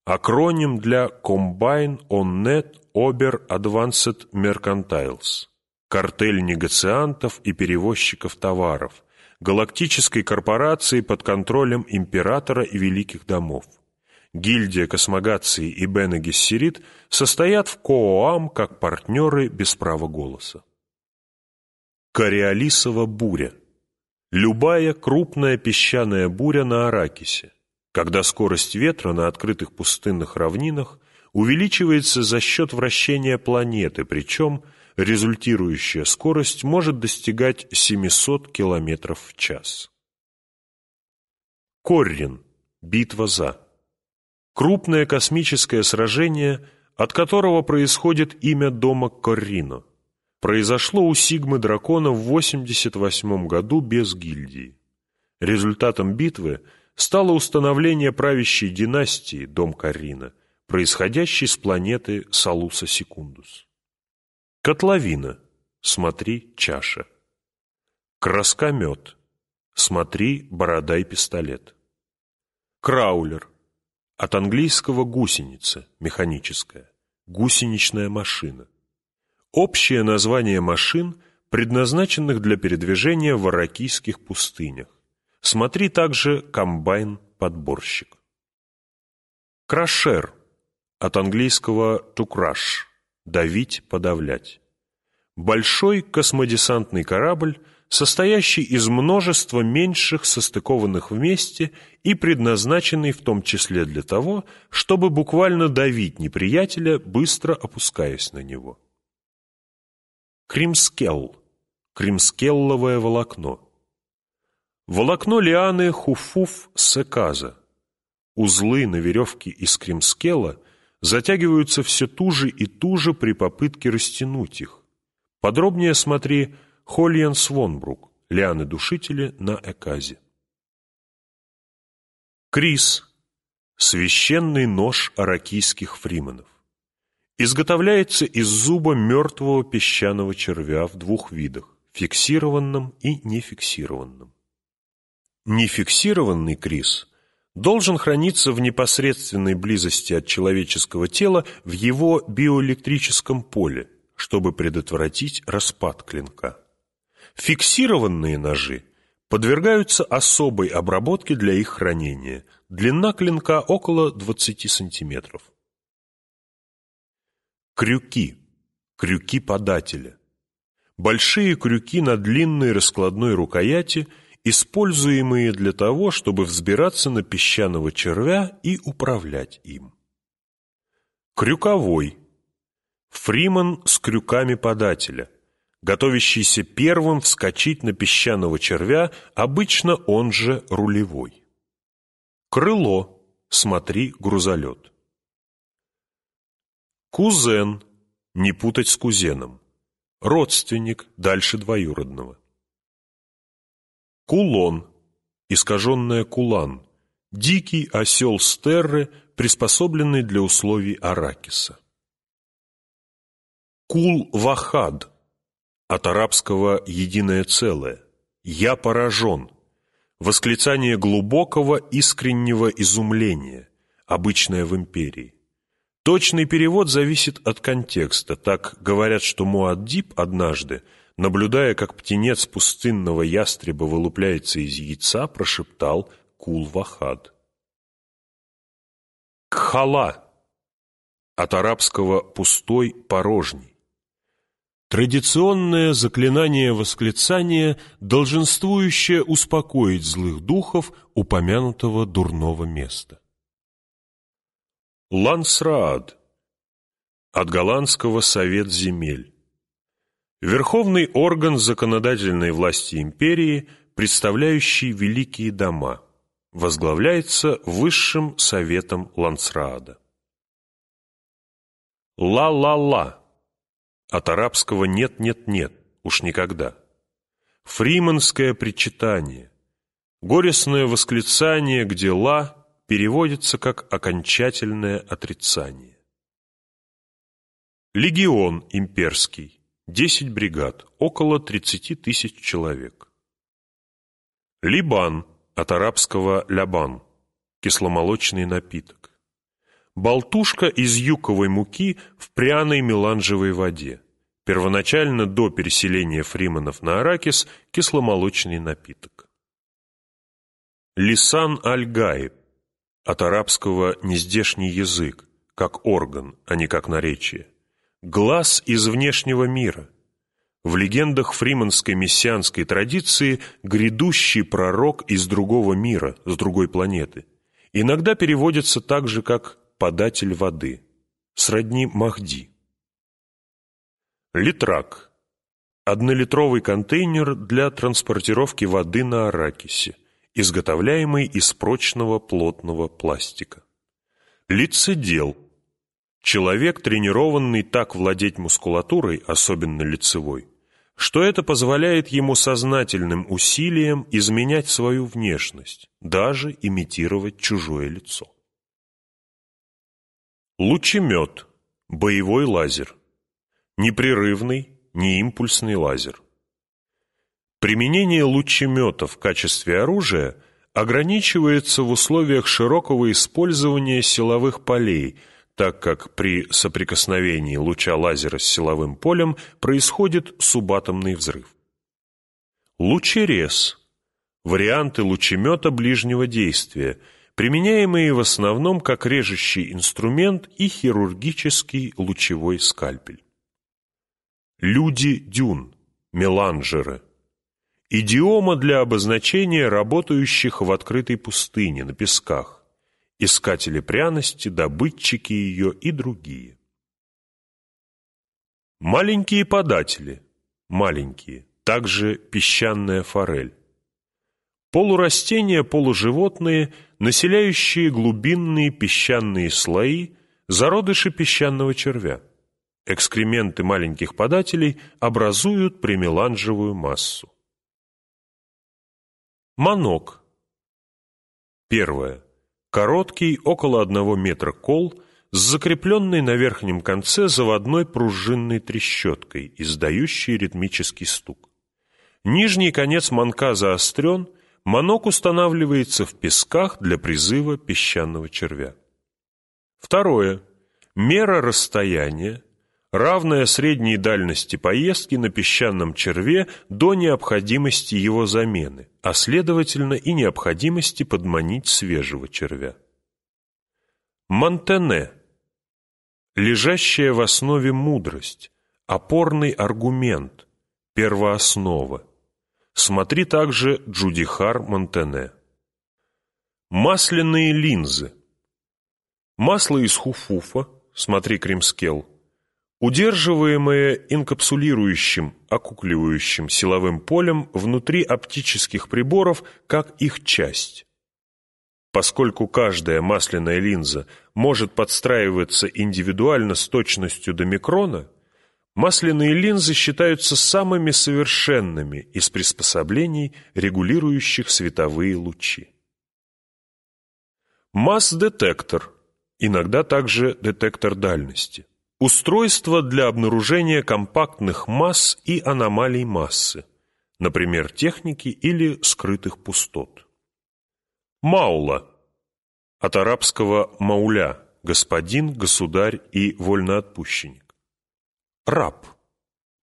Speaker 1: Акроним для Combine on Net Ober Advanced Mercantiles. Картель негациантов и перевозчиков товаров. Галактической корпорации под контролем императора и великих домов. Гильдия космогации и Бене Гессерит состоят в КОАМ как партнеры без права голоса. Кориолисова буря. Любая крупная песчаная буря на Аракисе, когда скорость ветра на открытых пустынных равнинах увеличивается за счет вращения планеты, причем результирующая скорость может достигать 700 км в час. Коррин. Битва за. Крупное космическое сражение, от которого происходит имя дома Коррино, произошло у Сигмы Дракона в 88 году без гильдии. Результатом битвы стало установление правящей династии, дом Коррина, происходящей с планеты Салуса Секундус. Котловина. Смотри, чаша. Краскомет. Смотри, борода и пистолет. Краулер. От английского гусеница, механическая, гусеничная машина. Общее название машин, предназначенных для передвижения в аракийских пустынях. Смотри также комбайн-подборщик. Крашер, от английского to crush, давить, подавлять. Большой космодесантный корабль, состоящий из множества меньших состыкованных вместе и предназначенный в том числе для того, чтобы буквально давить неприятеля, быстро опускаясь на него. Кримскелл. Кримскелловое волокно. Волокно лианы хуфуф секаза. Узлы на веревке из кримскелла затягиваются все туже и туже при попытке растянуть их. Подробнее смотри Хольян Свонбрук, лианы-душители на Эказе. Крис. Священный нож аракийских фриманов. Изготовляется из зуба мертвого песчаного червя в двух видах – фиксированном и нефиксированном. Нефиксированный крис должен храниться в непосредственной близости от человеческого тела в его биоэлектрическом поле, чтобы предотвратить распад клинка. Фиксированные ножи подвергаются особой обработке для их хранения. Длина клинка около 20 сантиметров. Крюки. Крюки подателя. Большие крюки на длинной раскладной рукояти, используемые для того, чтобы взбираться на песчаного червя и управлять им. Крюковой. Фриман с крюками подателя – готовящийся первым вскочить на песчаного червя, обычно он же рулевой. Крыло, смотри, грузолет. Кузен, не путать с кузеном. Родственник, дальше двоюродного. Кулон, искаженное кулан, дикий осел стерры, приспособленный для условий Аракиса. Кул-Вахад, от арабского «единое целое». «Я поражен». Восклицание глубокого, искреннего изумления, обычное в империи. Точный перевод зависит от контекста. Так говорят, что Муаддиб однажды, наблюдая, как птенец пустынного ястреба вылупляется из яйца, прошептал «Кул-Вахад». Кхала от арабского «пустой, порожний». Традиционное заклинание восклицания, долженствующее успокоить злых духов упомянутого дурного места. Лансраад от голландского «Совет земель». Верховный орган законодательной власти империи, представляющий великие дома, возглавляется Высшим Советом Лансраада. Ла-ла-ла от арабского «нет-нет-нет», уж никогда. Фриманское причитание. Горестное восклицание, где «ла» переводится как окончательное отрицание. Легион имперский. 10 бригад, около 30 тысяч человек. Либан, от арабского «лябан», кисломолочный напиток. Болтушка из юковой муки в пряной меланжевой воде. Первоначально до переселения фриманов на Аракис кисломолочный напиток. Лисан аль-Гаиб, от арабского «нездешний язык», как орган, а не как наречие. Глаз из внешнего мира. В легендах фриманской мессианской традиции грядущий пророк из другого мира, с другой планеты. Иногда переводится так же, как «податель воды», сродни Махди. Литрак. Однолитровый контейнер для транспортировки воды на Аракисе, изготовляемый из прочного плотного пластика. Лицедел. Человек, тренированный так владеть мускулатурой, особенно лицевой, что это позволяет ему сознательным усилием изменять свою внешность, даже имитировать чужое лицо. Лучемет. Боевой лазер. Непрерывный, неимпульсный лазер. Применение лучемета в качестве оружия ограничивается в условиях широкого использования силовых полей, так как при соприкосновении луча лазера с силовым полем происходит субатомный взрыв. Лучерез – варианты лучемета ближнего действия – применяемые в основном как режущий инструмент и хирургический лучевой скальпель. Люди-дюн, меланжеры. Идиома для обозначения работающих в открытой пустыне, на песках, искатели пряности, добытчики ее и другие. Маленькие податели, маленькие, также песчаная форель. Полурастения, полуживотные, населяющие глубинные песчаные слои, зародыши песчаного червя. Экскременты маленьких подателей образуют премеланжевую массу. Манок. Первое. Короткий, около одного метра кол с закрепленной на верхнем конце заводной пружинной трещоткой, издающей ритмический стук. Нижний конец манка заострен, манок устанавливается в песках для призыва песчаного червя. Второе. Мера расстояния равная средней дальности поездки на песчаном черве до необходимости его замены, а следовательно и необходимости подманить свежего червя. Монтене. Лежащая в основе мудрость, опорный аргумент, первооснова. Смотри также Джудихар Монтене. Масляные линзы. Масло из хуфуфа, смотри Кримскел, удерживаемое инкапсулирующим, окукливающим силовым полем внутри оптических приборов как их часть. Поскольку каждая масляная линза может подстраиваться индивидуально с точностью до микрона, масляные линзы считаются самыми совершенными из приспособлений, регулирующих световые лучи. Масс-детектор, иногда также детектор дальности. Устройство для обнаружения компактных масс и аномалий массы, например, техники или скрытых пустот. Маула. От арабского «мауля» – господин, государь и вольноотпущенник. Раб.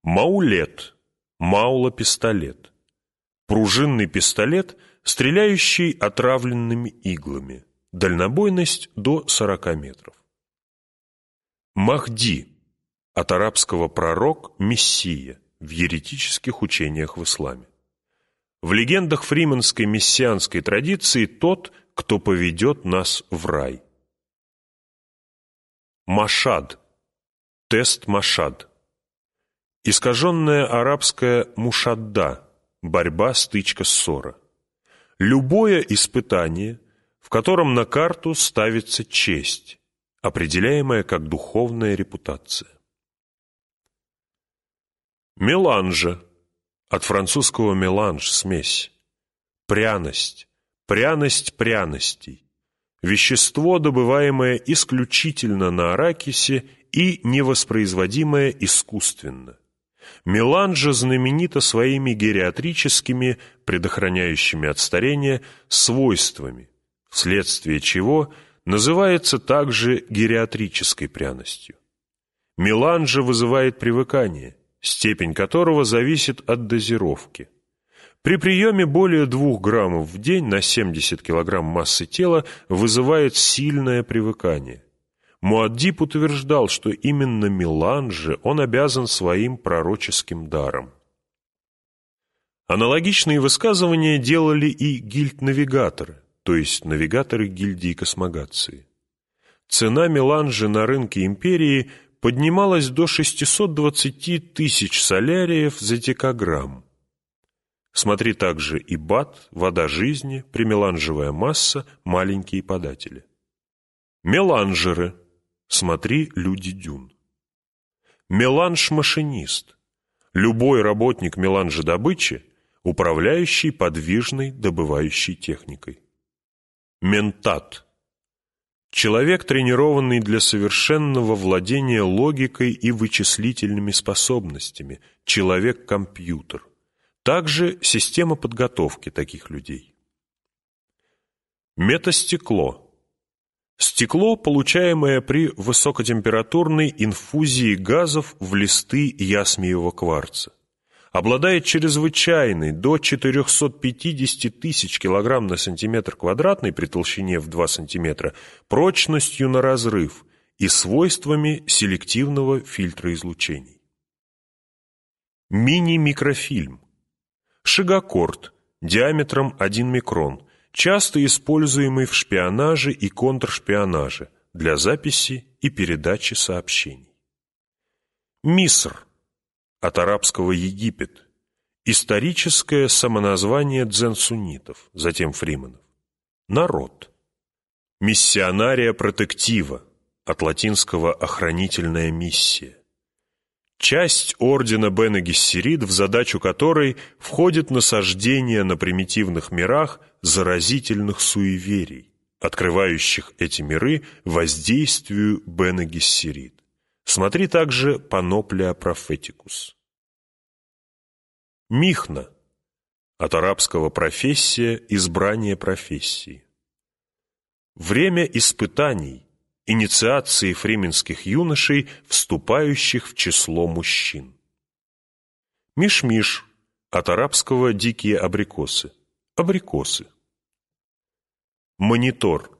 Speaker 1: Маулет. Маула-пистолет. Пружинный пистолет, стреляющий отравленными иглами. Дальнобойность до 40 метров. Махди, от арабского пророк «мессия» в еретических учениях в исламе. В легендах фриманской мессианской традиции тот, кто поведет нас в рай. Машад. Тест Машад. Искаженная арабская мушадда. Борьба, стычка, ссора. Любое испытание, в котором на карту ставится честь, определяемая как духовная репутация. Меланжа, от французского меланж – смесь, пряность, пряность пряностей, вещество, добываемое исключительно на аракисе и невоспроизводимое искусственно. Меланжа знаменита своими гериатрическими, предохраняющими от старения, свойствами, вследствие чего – называется также гериатрической пряностью. Меланжа вызывает привыкание, степень которого зависит от дозировки. При приеме более 2 граммов в день на 70 килограмм массы тела вызывает сильное привыкание. Муаддиб утверждал, что именно меланже он обязан своим пророческим даром. Аналогичные высказывания делали и гильд-навигаторы, то есть навигаторы гильдии космогации. Цена меланжи на рынке империи поднималась до 620 тысяч соляриев за декаграмм. Смотри также и бат, вода жизни, примеланжевая масса, маленькие податели. Меланжеры. Смотри люди дюн. Меланж-машинист. Любой работник меланжедобычи, управляющий подвижной добывающей техникой. Ментат. Человек, тренированный для совершенного владения логикой и вычислительными способностями. Человек-компьютер. Также система подготовки таких людей. Метастекло. Стекло, получаемое при высокотемпературной инфузии газов в листы ясмиевого кварца. Обладает чрезвычайной до 450 тысяч килограмм на сантиметр квадратный при толщине в 2 сантиметра прочностью на разрыв и свойствами селективного фильтра излучений. Мини-микрофильм. Шигакорд диаметром 1 микрон – часто используемый в шпионаже и контршпионаже для записи и передачи сообщений. Миср, от арабского Египет, историческое самоназвание дзенсунитов, затем фриманов. Народ. Миссионария протектива, от латинского «охранительная миссия». Часть ордена Бена Гессерид, в задачу которой входит насаждение на примитивных мирах заразительных суеверий, открывающих эти миры воздействию Бена Гессерид. Смотри также Паноплия Профетикус. Михна. От арабского профессия – избрание профессии. Время испытаний, инициации фрименских юношей, вступающих в число мужчин. Миш-миш, от арабского «дикие абрикосы», абрикосы. Монитор.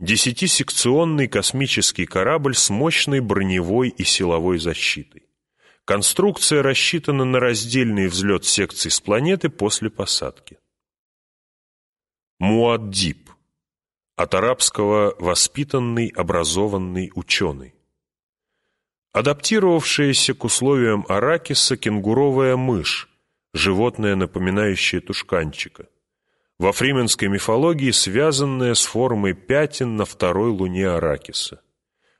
Speaker 1: Десятисекционный космический корабль с мощной броневой и силовой защитой. Конструкция рассчитана на раздельный взлет секций с планеты после посадки. Муаддиб. От арабского «воспитанный, образованный ученый». Адаптировавшаяся к условиям аракиса кенгуровая мышь, животное, напоминающее тушканчика. Во фрименской мифологии связанное с формой пятен на второй луне Аракиса.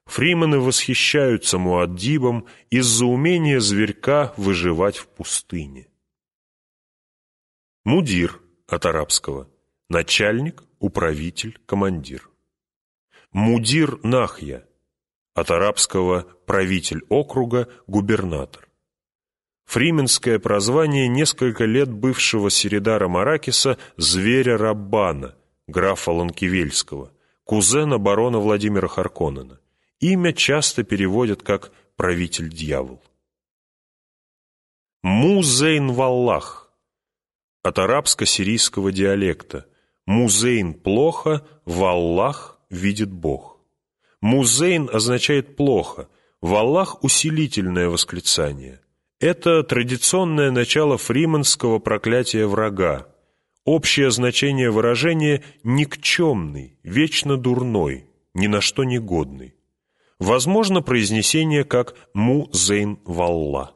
Speaker 1: Фримены восхищаются Муаддибом из-за умения зверька выживать в пустыне. Мудир от арабского – Начальник, управитель, командир. Мудир Нахья, от арабского правитель округа, губернатор. Фрименское прозвание несколько лет бывшего Середара Маракиса зверя Раббана, графа Ланкивельского, кузена барона Владимира Харконнена. Имя часто переводят как «правитель-дьявол». Музейн Валлах, от арабско-сирийского диалекта, Музейн плохо, Валлах видит Бог. Музейн означает плохо, Валлах усилительное восклицание. Это традиционное начало фриманского проклятия врага. Общее значение выражения «никчемный», «вечно дурной», «ни на что не годный». Возможно произнесение как «му-зейн валла».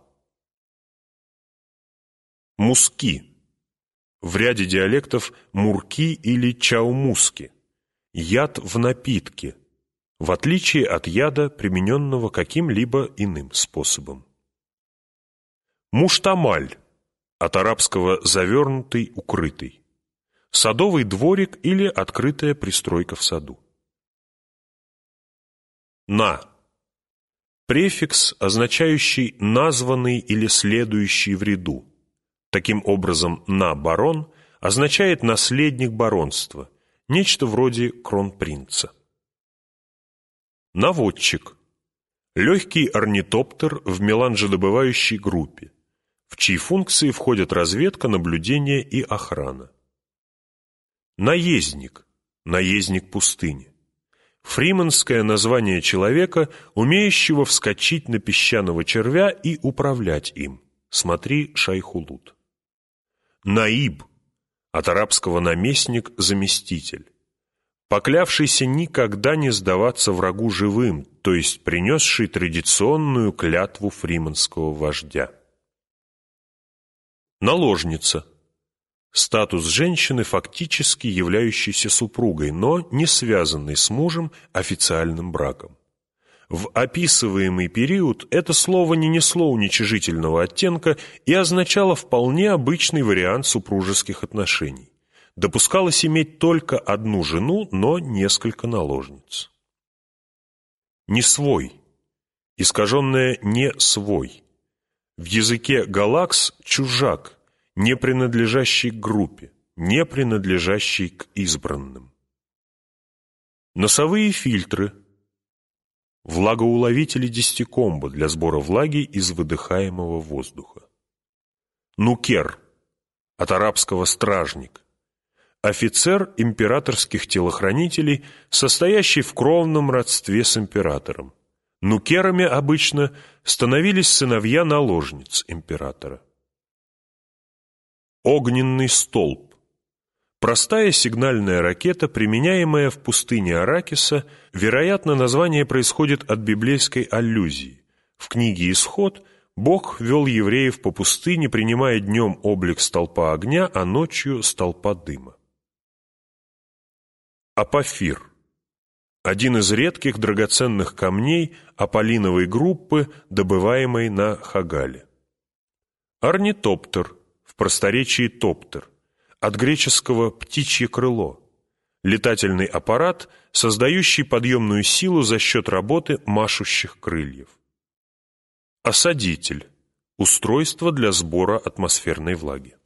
Speaker 1: Муски в ряде диалектов мурки или чаумуски. Яд в напитке, в отличие от яда, примененного каким-либо иным способом. Муштамаль, от арабского «завернутый», «укрытый». Садовый дворик или открытая пристройка в саду. На. Префикс, означающий «названный» или «следующий в ряду», Таким образом, «на барон» означает «наследник баронства», нечто вроде кронпринца. Наводчик. Легкий орнитоптер в меланжедобывающей группе, в чьи функции входят разведка, наблюдение и охрана. Наездник. Наездник пустыни. Фриманское название человека, умеющего вскочить на песчаного червя и управлять им. Смотри Шайхулут. Наиб. От арабского наместник – заместитель поклявшийся никогда не сдаваться врагу живым, то есть принесший традиционную клятву фриманского вождя. Наложница. Статус женщины, фактически являющейся супругой, но не связанной с мужем официальным браком. В описываемый период это слово не несло уничижительного оттенка и означало вполне обычный вариант супружеских отношений допускалось иметь только одну жену, но несколько наложниц. Не свой, искаженное «не свой». В языке галакс – чужак, не принадлежащий к группе, не принадлежащий к избранным. Носовые фильтры – влагоуловители десятикомба для сбора влаги из выдыхаемого воздуха. Нукер – от арабского «стражник», офицер императорских телохранителей, состоящий в кровном родстве с императором. Нукерами обычно становились сыновья наложниц императора. Огненный столб. Простая сигнальная ракета, применяемая в пустыне Аракиса, вероятно, название происходит от библейской аллюзии. В книге «Исход» Бог вел евреев по пустыне, принимая днем облик столпа огня, а ночью столпа дыма. Апофир – один из редких драгоценных камней аполлиновой группы, добываемой на Хагале. Орнитоптер, в просторечии топтер, от греческого «птичье крыло», летательный аппарат, создающий подъемную силу за счет работы машущих крыльев. Осадитель – устройство для сбора атмосферной влаги.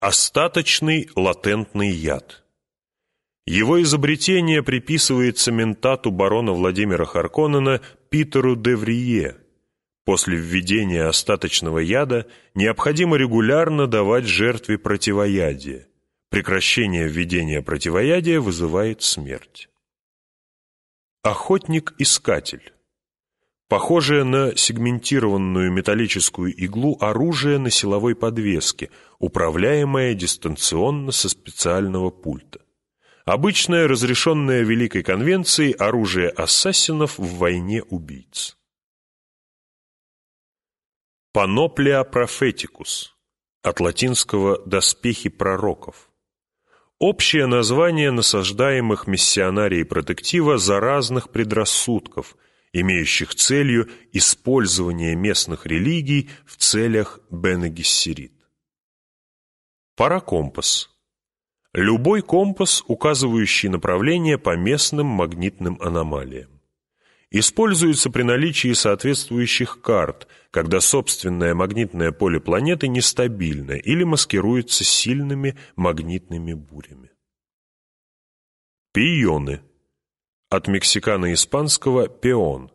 Speaker 1: Остаточный латентный яд – его изобретение приписывается ментату барона Владимира Харконнена Питеру де Врие. После введения остаточного яда необходимо регулярно давать жертве противоядие. Прекращение введения противоядия вызывает смерть. Охотник-искатель. Похожее на сегментированную металлическую иглу оружие на силовой подвеске, управляемое дистанционно со специального пульта. Обычное, разрешенное Великой Конвенцией оружие ассасинов в войне убийц. Паноплия профетикус, от латинского «доспехи пророков». Общее название насаждаемых миссионарией протектива заразных предрассудков, имеющих целью использование местных религий в целях Бенегиссерит. Паракомпас Любой компас, указывающий направление по местным магнитным аномалиям. Используется при наличии соответствующих карт, когда собственное магнитное поле планеты нестабильно или маскируется сильными магнитными бурями. Пионы. От мексикано-испанского «пеон».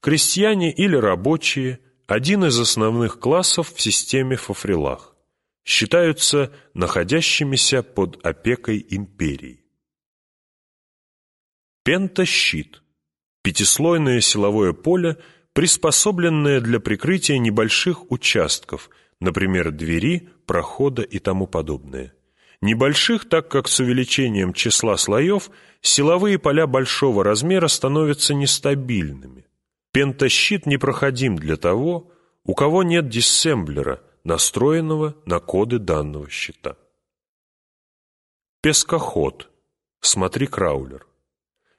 Speaker 1: Крестьяне или рабочие – один из основных классов в системе фафрилах считаются находящимися под опекой империи. Пентащит – пятислойное силовое поле, приспособленное для прикрытия небольших участков, например, двери, прохода и тому подобное. Небольших, так как с увеличением числа слоев силовые поля большого размера становятся нестабильными. Пентащит непроходим для того, у кого нет диссемблера – настроенного на коды данного счета. Пескоход. Смотри краулер.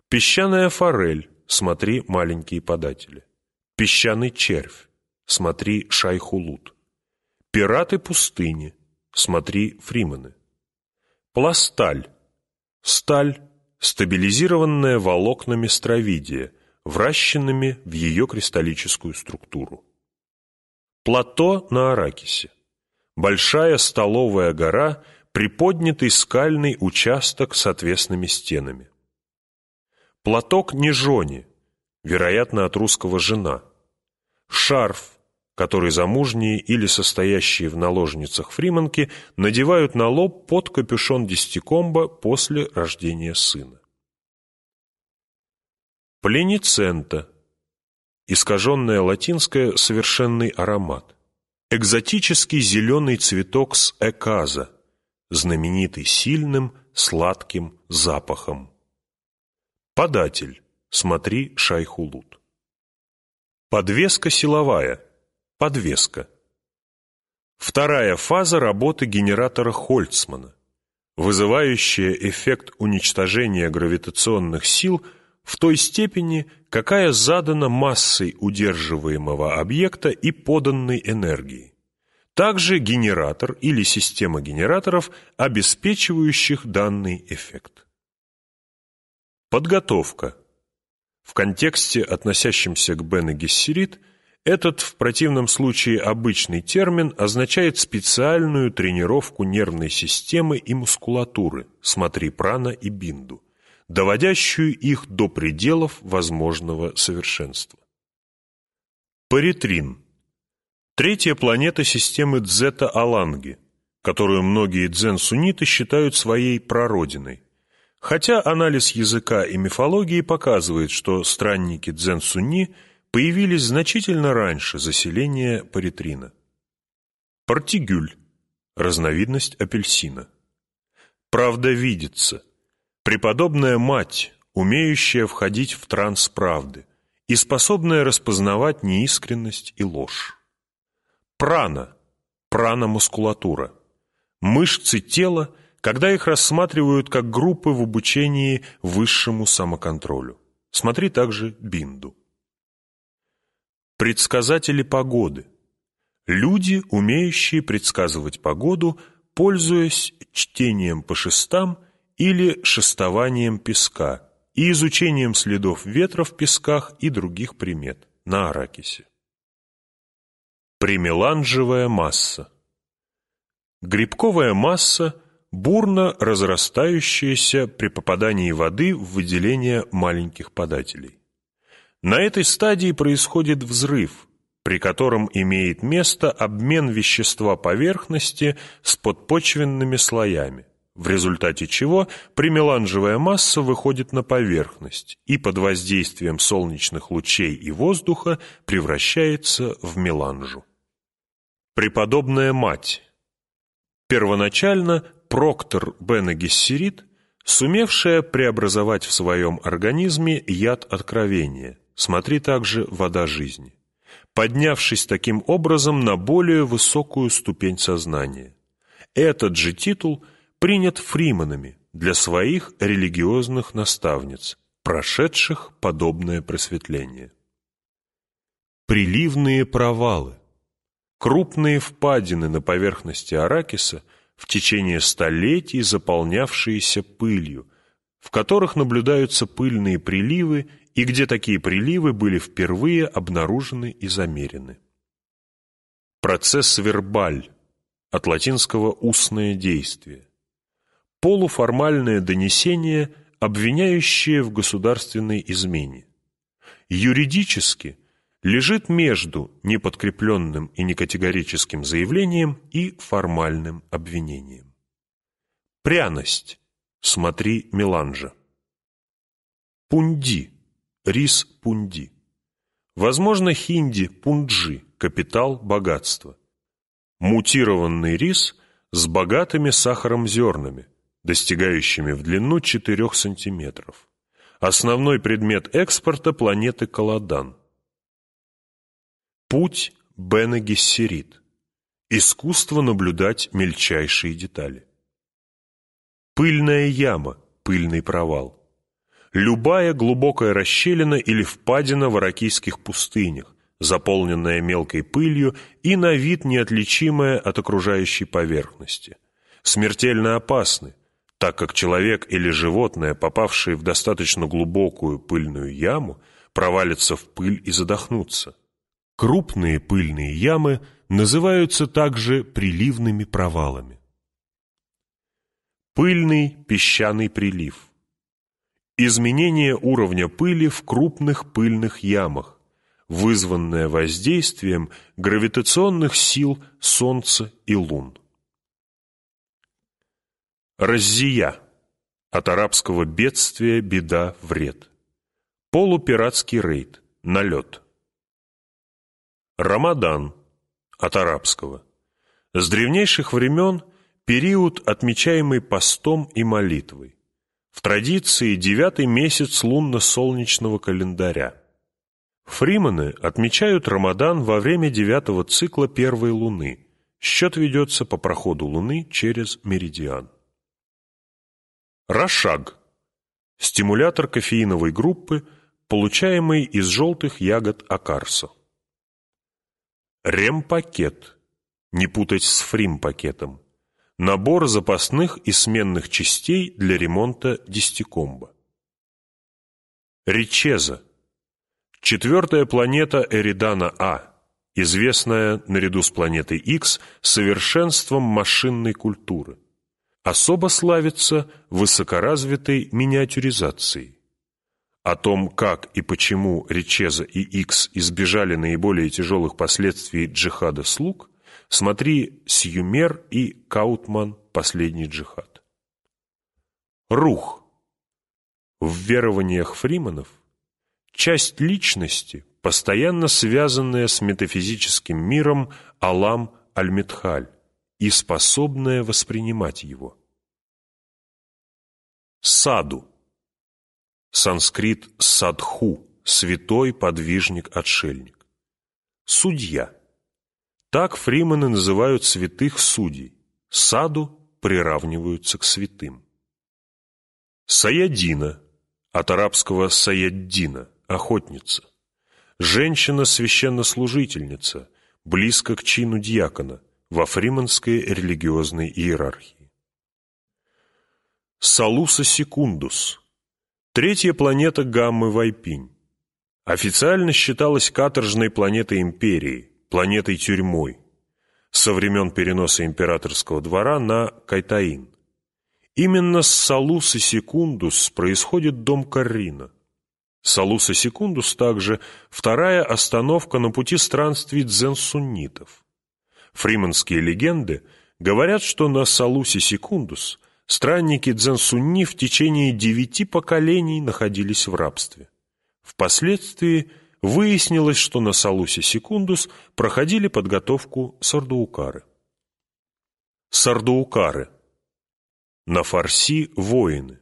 Speaker 1: Песчаная форель. Смотри маленькие податели. Песчаный червь. Смотри шайхулут. Пираты пустыни. Смотри фримены. Пласталь. Сталь, стабилизированная волокнами стровидия, вращенными в ее кристаллическую структуру. Плато на Аракисе. Большая столовая гора, приподнятый скальный участок с отвесными стенами. Платок Нежони. вероятно, от русского «жена». Шарф, который замужние или состоящие в наложницах фриманки надевают на лоб под капюшон десятикомба после рождения сына. Пленицента. Искаженное латинское «совершенный аромат». Экзотический зеленый цветок с эказа, знаменитый сильным сладким запахом. Податель. Смотри Шайхулут. Подвеска силовая. Подвеска. Вторая фаза работы генератора Хольцмана, вызывающая эффект уничтожения гравитационных сил в той степени, какая задана массой удерживаемого объекта и поданной энергии. Также генератор или система генераторов, обеспечивающих данный эффект. Подготовка. В контексте, относящемся к Бен Гессерит, этот в противном случае обычный термин означает специальную тренировку нервной системы и мускулатуры, смотри прана и бинду, доводящую их до пределов возможного совершенства. Паритрин. Третья планета системы Дзета-Аланги, которую многие дзен-сунниты считают своей прародиной. Хотя анализ языка и мифологии показывает, что странники дзен-сунни появились значительно раньше заселения паритрина. Партигюль – разновидность апельсина. Правда видится. Преподобная мать, умеющая входить в транс правды и способная распознавать неискренность и ложь. Прана – прана-мускулатура. Мышцы тела – когда их рассматривают как группы в обучении высшему самоконтролю. Смотри также Бинду. Предсказатели погоды. Люди, умеющие предсказывать погоду, пользуясь чтением по шестам или шестованием песка и изучением следов ветра в песках и других примет на Аракисе. Примеланжевая масса. Грибковая масса бурно разрастающаяся при попадании воды в выделение маленьких подателей. На этой стадии происходит взрыв, при котором имеет место обмен вещества поверхности с подпочвенными слоями, в результате чего примеланжевая масса выходит на поверхность и под воздействием солнечных лучей и воздуха превращается в меланжу. Преподобная мать Первоначально Проктор Бена Гессерит, сумевшая преобразовать в своем организме яд откровения, смотри также «Вода жизни», поднявшись таким образом на более высокую ступень сознания. Этот же титул принят фриманами для своих религиозных наставниц, прошедших подобное просветление. Приливные провалы Крупные впадины на поверхности Аракиса – в течение столетий заполнявшиеся пылью, в которых наблюдаются пыльные приливы и где такие приливы были впервые обнаружены и замерены. Процесс вербаль, от латинского «устное действие». Полуформальное донесение, обвиняющее в государственной измене. Юридически лежит между неподкрепленным и некатегорическим заявлением и формальным обвинением. Пряность. Смотри меланжа. Пунди. Рис пунди. Возможно, хинди пунджи, капитал богатства. Мутированный рис с богатыми сахаром зернами, достигающими в длину 4 сантиметров. Основной предмет экспорта планеты Каладан – Путь Бена Гессерит. Искусство наблюдать мельчайшие детали. Пыльная яма, пыльный провал. Любая глубокая расщелина или впадина в аракийских пустынях, заполненная мелкой пылью и на вид неотличимая от окружающей поверхности. Смертельно опасны, так как человек или животное, попавшие в достаточно глубокую пыльную яму, провалятся в пыль и задохнутся. Крупные пыльные ямы называются также приливными провалами. Пыльный песчаный прилив. Изменение уровня пыли в крупных пыльных ямах, вызванное воздействием гравитационных сил Солнца и Лун. Раззия. От арабского бедствия, беда, вред. Полупиратский рейд. Налет. Рамадан. От арабского. С древнейших времен период, отмечаемый постом и молитвой. В традиции девятый месяц лунно-солнечного календаря. Фриманы отмечают Рамадан во время девятого цикла первой луны. Счет ведется по проходу луны через меридиан. Рошаг – стимулятор кофеиновой группы, получаемый из желтых ягод акарса. Ремпакет – не путать с фрим-пакетом. Набор запасных и сменных частей для ремонта дистикомба. Ричеза – четвертая планета Эридана А, известная наряду с планетой Х совершенством машинной культуры. Особо славится высокоразвитой миниатюризацией. О том, как и почему Ричеза и Икс избежали наиболее тяжелых последствий джихада слуг, Смотри Сьюмер и Каутман «Последний джихад». Рух. В верованиях фриманов часть личности, постоянно связанная с метафизическим миром Алам Аль-Митхаль и способная воспринимать его. Саду. Санскрит садху, святой подвижник-отшельник. Судья. Так фриманы называют святых судей. Саду приравниваются к святым. Саядина, от арабского саяддина, охотница. Женщина-священнослужительница, близко к чину дьякона, во фриманской религиозной иерархии. Салуса секундус, третья планета гаммы Вайпинь. Официально считалась каторжной планетой империи, планетой-тюрьмой со времен переноса императорского двора на Кайтаин. Именно с Салуса Секундус происходит дом Каррина. Салуса Секундус также вторая остановка на пути странствий дзен-суннитов. Фриманские легенды говорят, что на Салусе Секундус странники дзен-сунни в течение девяти поколений находились в рабстве. Впоследствии – Выяснилось, что на Салусе Секундус проходили подготовку сардуукары. Сардуукары. На фарси – воины.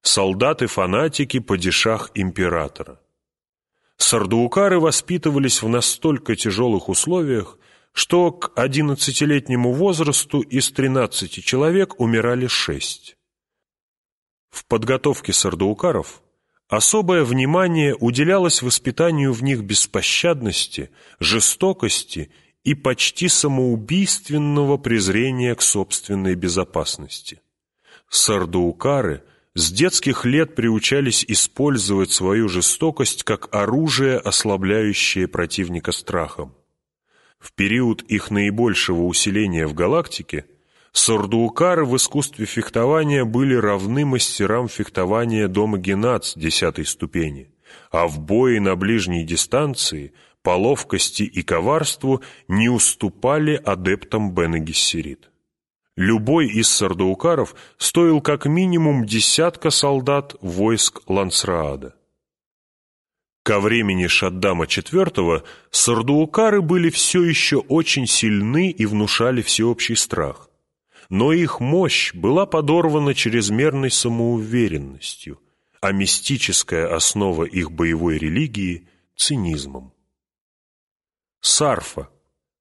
Speaker 1: Солдаты-фанатики падишах императора. Сардуукары воспитывались в настолько тяжелых условиях, что к одиннадцатилетнему возрасту из тринадцати человек умирали шесть. В подготовке сардуукаров Особое внимание уделялось воспитанию в них беспощадности, жестокости и почти самоубийственного презрения к собственной безопасности. Сардаукары с детских лет приучались использовать свою жестокость как оружие, ослабляющее противника страхом. В период их наибольшего усиления в галактике – Сардуукары в искусстве фехтования были равны мастерам фехтования дома Генац десятой ступени, а в бое на ближней дистанции по ловкости и коварству не уступали адептам Бен Любой из сардаукаров стоил как минимум десятка солдат войск Лансраада. Ко времени Шаддама IV сардуукары были все еще очень сильны и внушали всеобщий страх но их мощь была подорвана чрезмерной самоуверенностью, а мистическая основа их боевой религии – цинизмом. Сарфа,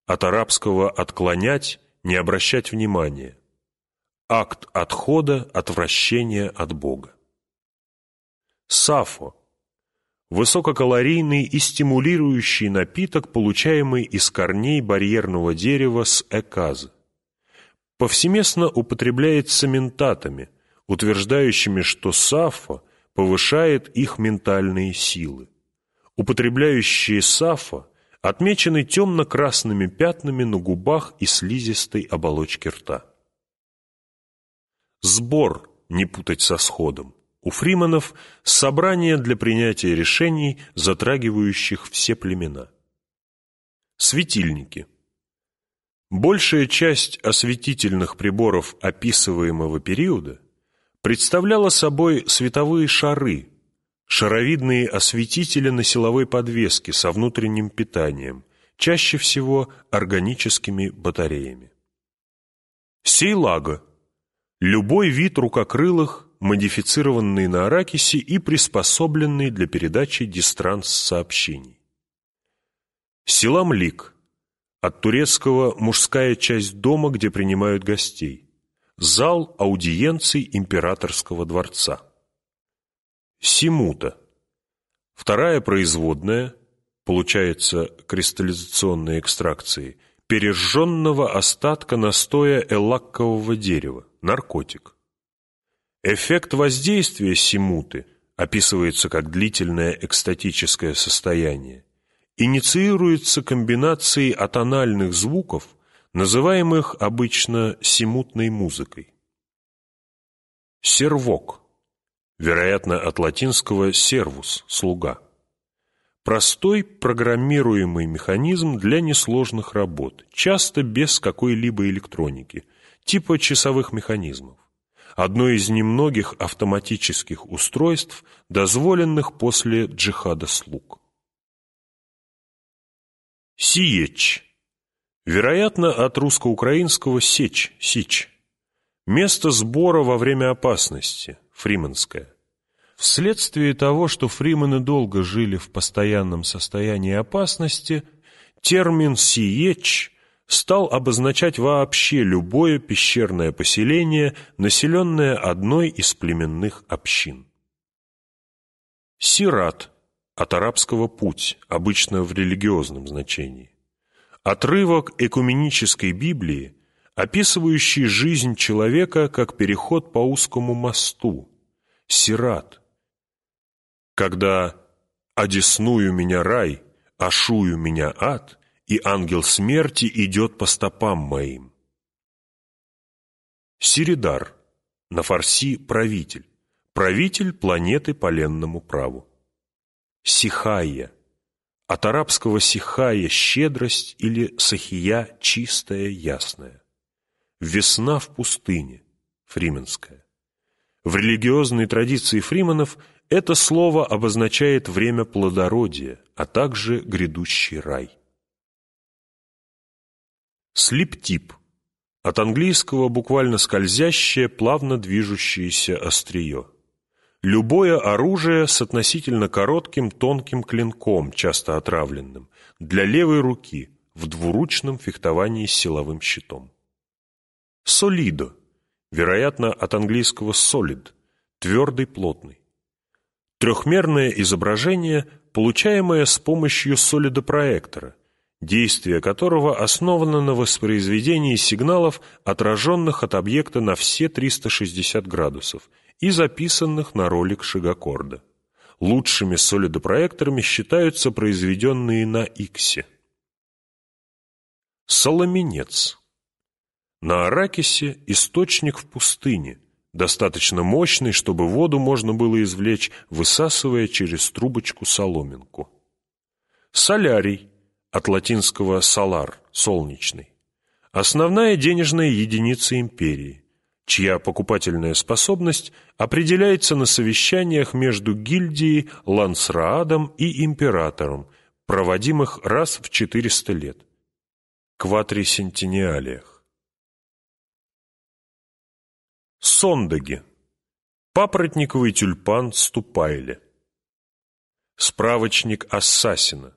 Speaker 1: от арабского «отклонять», «не обращать внимания», акт отхода, отвращения от Бога. Сафо – высококалорийный и стимулирующий напиток, получаемый из корней барьерного дерева с эказа повсеместно употребляется ментатами, утверждающими, что сафа повышает их ментальные силы. Употребляющие сафа отмечены темно-красными пятнами на губах и слизистой оболочке рта. Сбор, не путать со сходом. У фриманов собрание для принятия решений, затрагивающих все племена. Светильники. Большая часть осветительных приборов описываемого периода представляла собой световые шары, шаровидные осветители на силовой подвеске со внутренним питанием, чаще всего органическими батареями. Сейлага – любой вид рукокрылых, модифицированный на Аракисе и приспособленный для передачи дистранс-сообщений. Силамлик – от турецкого «мужская часть дома, где принимают гостей», зал аудиенций императорского дворца. Симута – вторая производная, получается кристаллизационной экстракции, пережженного остатка настоя элаккового дерева, наркотик. Эффект воздействия симуты описывается как длительное экстатическое состояние, инициируется комбинацией атональных звуков, называемых обычно симутной музыкой. Сервок, вероятно, от латинского «сервус» – «слуга». Простой программируемый механизм для несложных работ, часто без какой-либо электроники, типа часовых механизмов одно из немногих автоматических устройств, дозволенных после джихада слуг. Сиеч. Вероятно, от русско-украинского «сечь», «сич». Место сбора во время опасности, фриманское. Вследствие того, что фримены долго жили в постоянном состоянии опасности, термин «сиеч» стал обозначать вообще любое пещерное поселение, населенное одной из племенных общин. Сират от арабского «путь», обычно в религиозном значении. Отрывок экуменической Библии, описывающий жизнь человека как переход по узкому мосту, сират. Когда «одесную меня рай, ашую меня ад», и ангел смерти идет по стопам моим. Сиридар, на фарси правитель, правитель планеты по ленному праву. Сихая, от арабского сихая – щедрость или сахия – чистая, ясная. Весна в пустыне, фрименская. В религиозной традиции фриманов это слово обозначает время плодородия, а также грядущий рай. Слиптип. От английского буквально скользящее, плавно движущееся острие. Любое оружие с относительно коротким тонким клинком, часто отравленным, для левой руки в двуручном фехтовании с силовым щитом. Солидо. Вероятно, от английского solid, твердый, плотный. Трехмерное изображение, получаемое с помощью солидопроектора, действие которого основано на воспроизведении сигналов, отраженных от объекта на все 360 градусов и записанных на ролик шагокорда. Лучшими солидопроекторами считаются произведенные на Иксе. Соломенец. На Аракисе источник в пустыне, достаточно мощный, чтобы воду можно было извлечь, высасывая через трубочку соломинку. Солярий от латинского «solar» — «солнечный». Основная денежная единица империи, чья покупательная способность определяется на совещаниях между гильдией, лансраадом и императором, проводимых раз в 400 лет. Кватрисентениалиях. Сондаги. Папоротниковый тюльпан Ступайле. Справочник Ассасина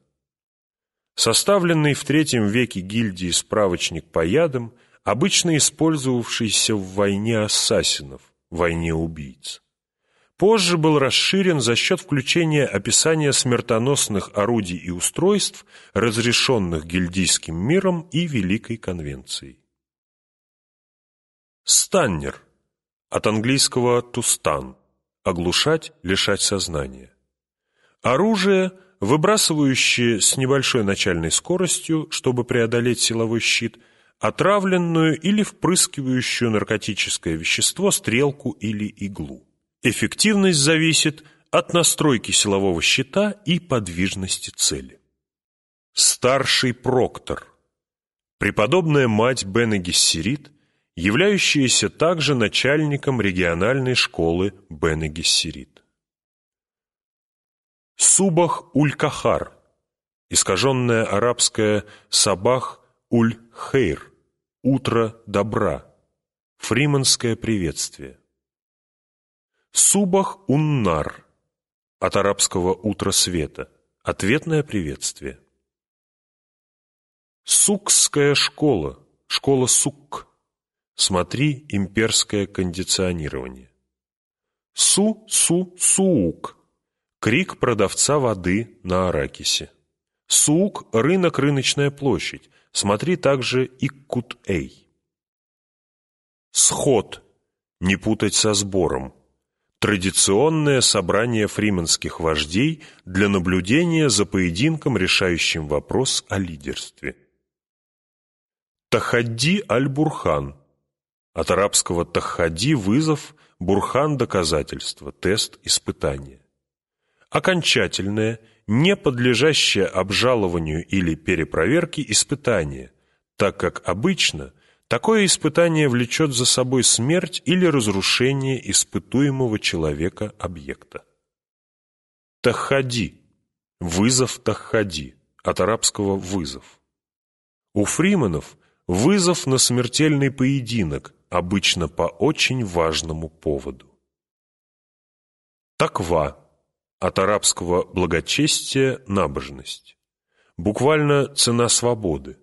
Speaker 1: Составленный в III веке гильдии справочник по ядам, обычно использовавшийся в войне ассасинов, войне убийц. Позже был расширен за счет включения описания смертоносных орудий и устройств, разрешенных гильдийским миром и Великой Конвенцией. Станнер. От английского «тустан» – оглушать, лишать сознания. Оружие – выбрасывающие с небольшой начальной скоростью, чтобы преодолеть силовой щит, отравленную или впрыскивающую наркотическое вещество, стрелку или иглу. Эффективность зависит от настройки силового щита и подвижности цели. Старший проктор. Преподобная мать Бене Гессерит, являющаяся также начальником региональной школы Бене Гессерит. Субах-уль-Кахар, искаженное арабское Сабах-уль-Хейр, утро добра, фриманское приветствие. Субах-Уннар, от арабского «утро света», ответное приветствие. Сукская школа, школа Сукк. Смотри имперское кондиционирование. Су-су-суук. Крик продавца воды на Аракисе. Суук – рынок, рыночная площадь. Смотри также Иккут-Эй. Сход. Не путать со сбором. Традиционное собрание фриманских вождей для наблюдения за поединком, решающим вопрос о лидерстве. Тахадди аль-Бурхан. От арабского тахадди – вызов, бурхан – доказательство, тест – испытание. Окончательное, не подлежащее обжалованию или перепроверке испытание, так как обычно такое испытание влечет за собой смерть или разрушение испытуемого человека объекта. Тахади – вызов тахади, от арабского «вызов». У фриманов – Вызов на смертельный поединок, обычно по очень важному поводу. Таква, от арабского благочестие – набожность. Буквально цена свободы.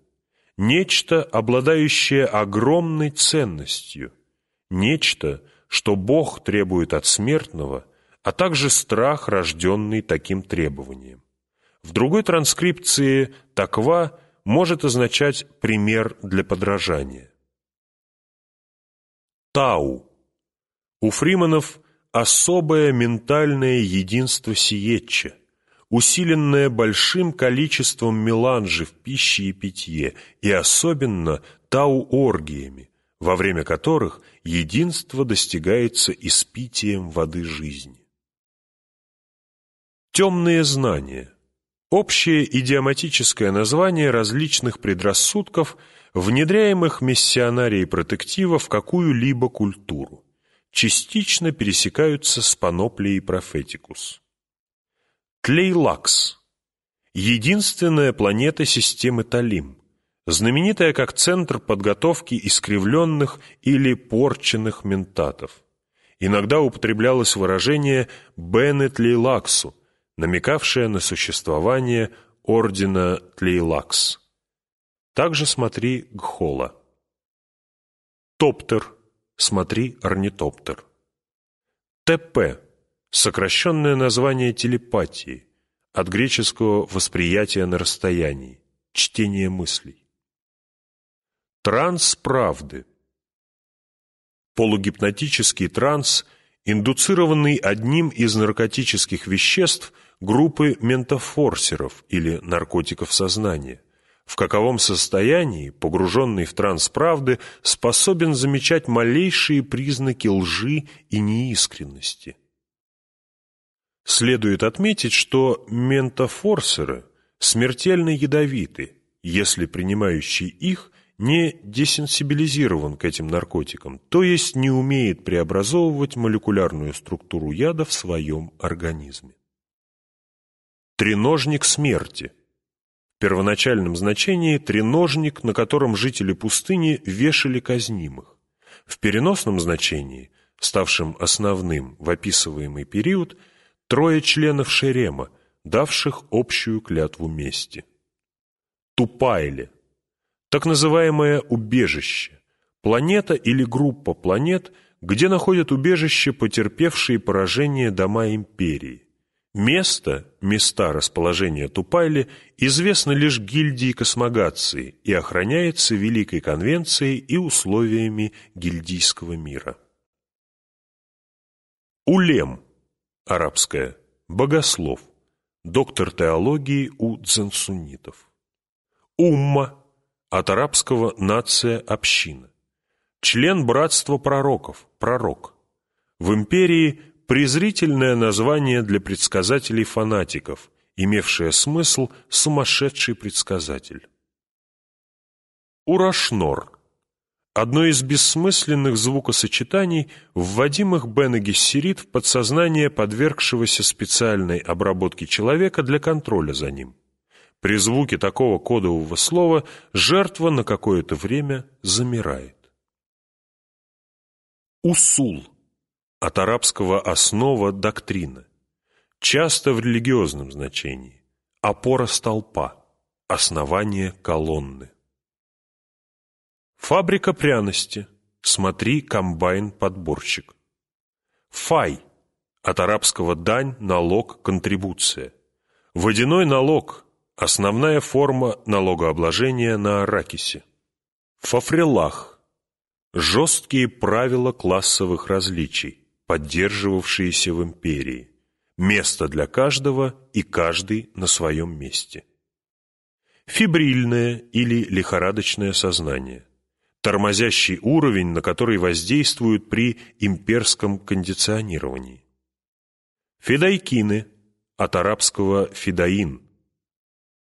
Speaker 1: Нечто, обладающее огромной ценностью. Нечто, что Бог требует от смертного, а также страх, рожденный таким требованием. В другой транскрипции «таква» – может означать пример для подражания. Тау. У фриманов особое ментальное единство сиетча, усиленное большим количеством меланжи в пище и питье, и особенно тау-оргиями, во время которых единство достигается испитием воды жизни. Темные знания – Общее идиоматическое название различных предрассудков, внедряемых миссионарией протектива в какую-либо культуру, частично пересекаются с паноплией профетикус. Тлейлакс – единственная планета системы Талим, знаменитая как центр подготовки искривленных или порченных ментатов. Иногда употреблялось выражение «бенет лейлаксу», намекавшая на существование ордена Тлейлакс. Также смотри Гхола. Топтер. Смотри орнитоптер. ТП. Сокращенное название телепатии. От греческого «восприятие на расстоянии», чтение мыслей. Транс правды. Полугипнотический транс, индуцированный одним из наркотических веществ – группы ментофорсеров или наркотиков сознания, в каковом состоянии, погруженный в транс правды, способен замечать малейшие признаки лжи и неискренности. Следует отметить, что ментофорсеры смертельно ядовиты, если принимающий их не десенсибилизирован к этим наркотикам, то есть не умеет преобразовывать молекулярную структуру яда в своем организме. Треножник смерти. Первоначальном значении треножник, на котором жители пустыни вешали казнимых. В переносном значении, ставшем основным в описываемый период, трое членов Шерема, давших общую клятву мести. Тупайле. Так называемое убежище. Планета или группа планет, где находят убежище потерпевшие поражение дома империи. Место, места расположения Тупайли известно лишь гильдии космогации и охраняется Великой Конвенцией и условиями гильдийского мира. Улем, арабское, богослов, доктор теологии у дзенсуннитов. Умма, от арабского нация, община. Член братства пророков, пророк. В империи презрительное название для предсказателей-фанатиков, имевшее смысл «сумасшедший предсказатель». Урашнор – одно из бессмысленных звукосочетаний, вводимых Бене в подсознание подвергшегося специальной обработке человека для контроля за ним. При звуке такого кодового слова жертва на какое-то время замирает. Усул от арабского «основа» – доктрина, часто в религиозном значении, опора столпа, основание колонны. Фабрика пряности, смотри комбайн-подборщик. Фай от арабского «дань», «налог», «контрибуция». Водяной налог – основная форма налогообложения на аракисе. Фафрелах – жесткие правила классовых различий поддерживавшиеся в империи. Место для каждого и каждый на своем месте. Фибрильное или лихорадочное сознание. Тормозящий уровень, на который воздействуют при имперском кондиционировании. Федайкины, от арабского «фидаин».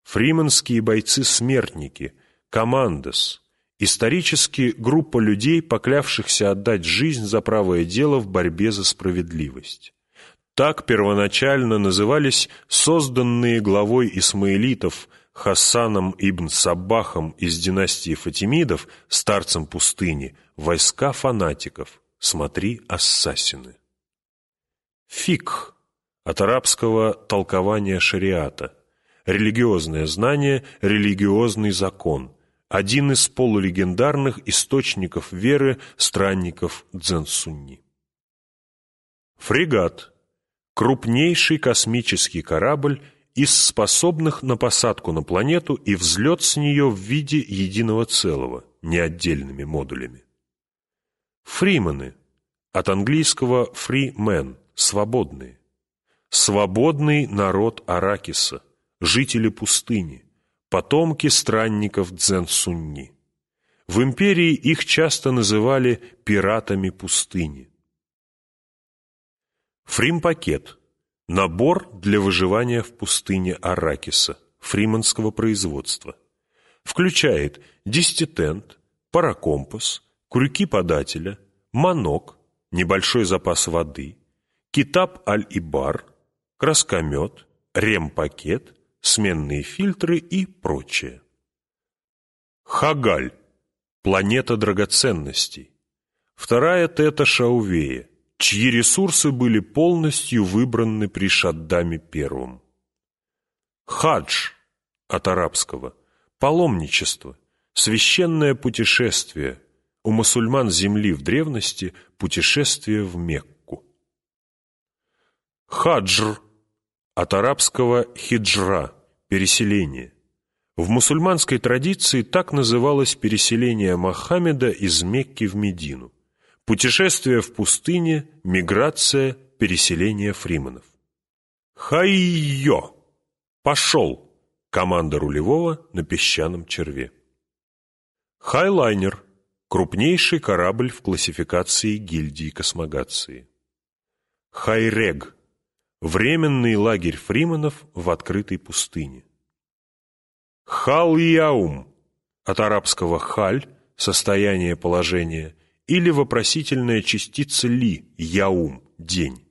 Speaker 1: Фриманские бойцы-смертники, командос – Исторически группа людей, поклявшихся отдать жизнь за правое дело в борьбе за справедливость. Так первоначально назывались созданные главой исмаилитов Хасаном ибн Сабахом из династии Фатимидов, старцем пустыни, войска фанатиков, смотри ассасины. Фикх от арабского толкования шариата, религиозное знание, религиозный закон – один из полулегендарных источников веры странников Дзенсунни. Фрегат – крупнейший космический корабль из способных на посадку на планету и взлет с нее в виде единого целого, не отдельными модулями. Фримены – от английского «free men» – свободные. Свободный народ Аракиса, жители пустыни, потомки странников Дзен-Сунни. В империи их часто называли пиратами пустыни. Фримпакет – набор для выживания в пустыне Аракиса, фриманского производства. Включает диститент, паракомпас, крюки подателя, манок, небольшой запас воды, китаб аль-ибар, краскомет, ремпакет, сменные фильтры и прочее. Хагаль – планета драгоценностей. Вторая тета Шаувея, чьи ресурсы были полностью выбраны при Шаддаме Первом. Хадж от арабского – паломничество, священное путешествие, у мусульман земли в древности – путешествие в Мекку. Хаджр от арабского хиджра – переселение. В мусульманской традиции так называлось переселение Мохаммеда из Мекки в Медину. Путешествие в пустыне, миграция, переселение фриманов. Хайо! Пошел! Команда рулевого на песчаном черве. Хайлайнер – крупнейший корабль в классификации гильдии космогации. Хайрег Временный лагерь фриманов в открытой пустыне. Хал-Яум, от арабского «халь» – состояние положения, или вопросительная частица «ли» – «яум» – день.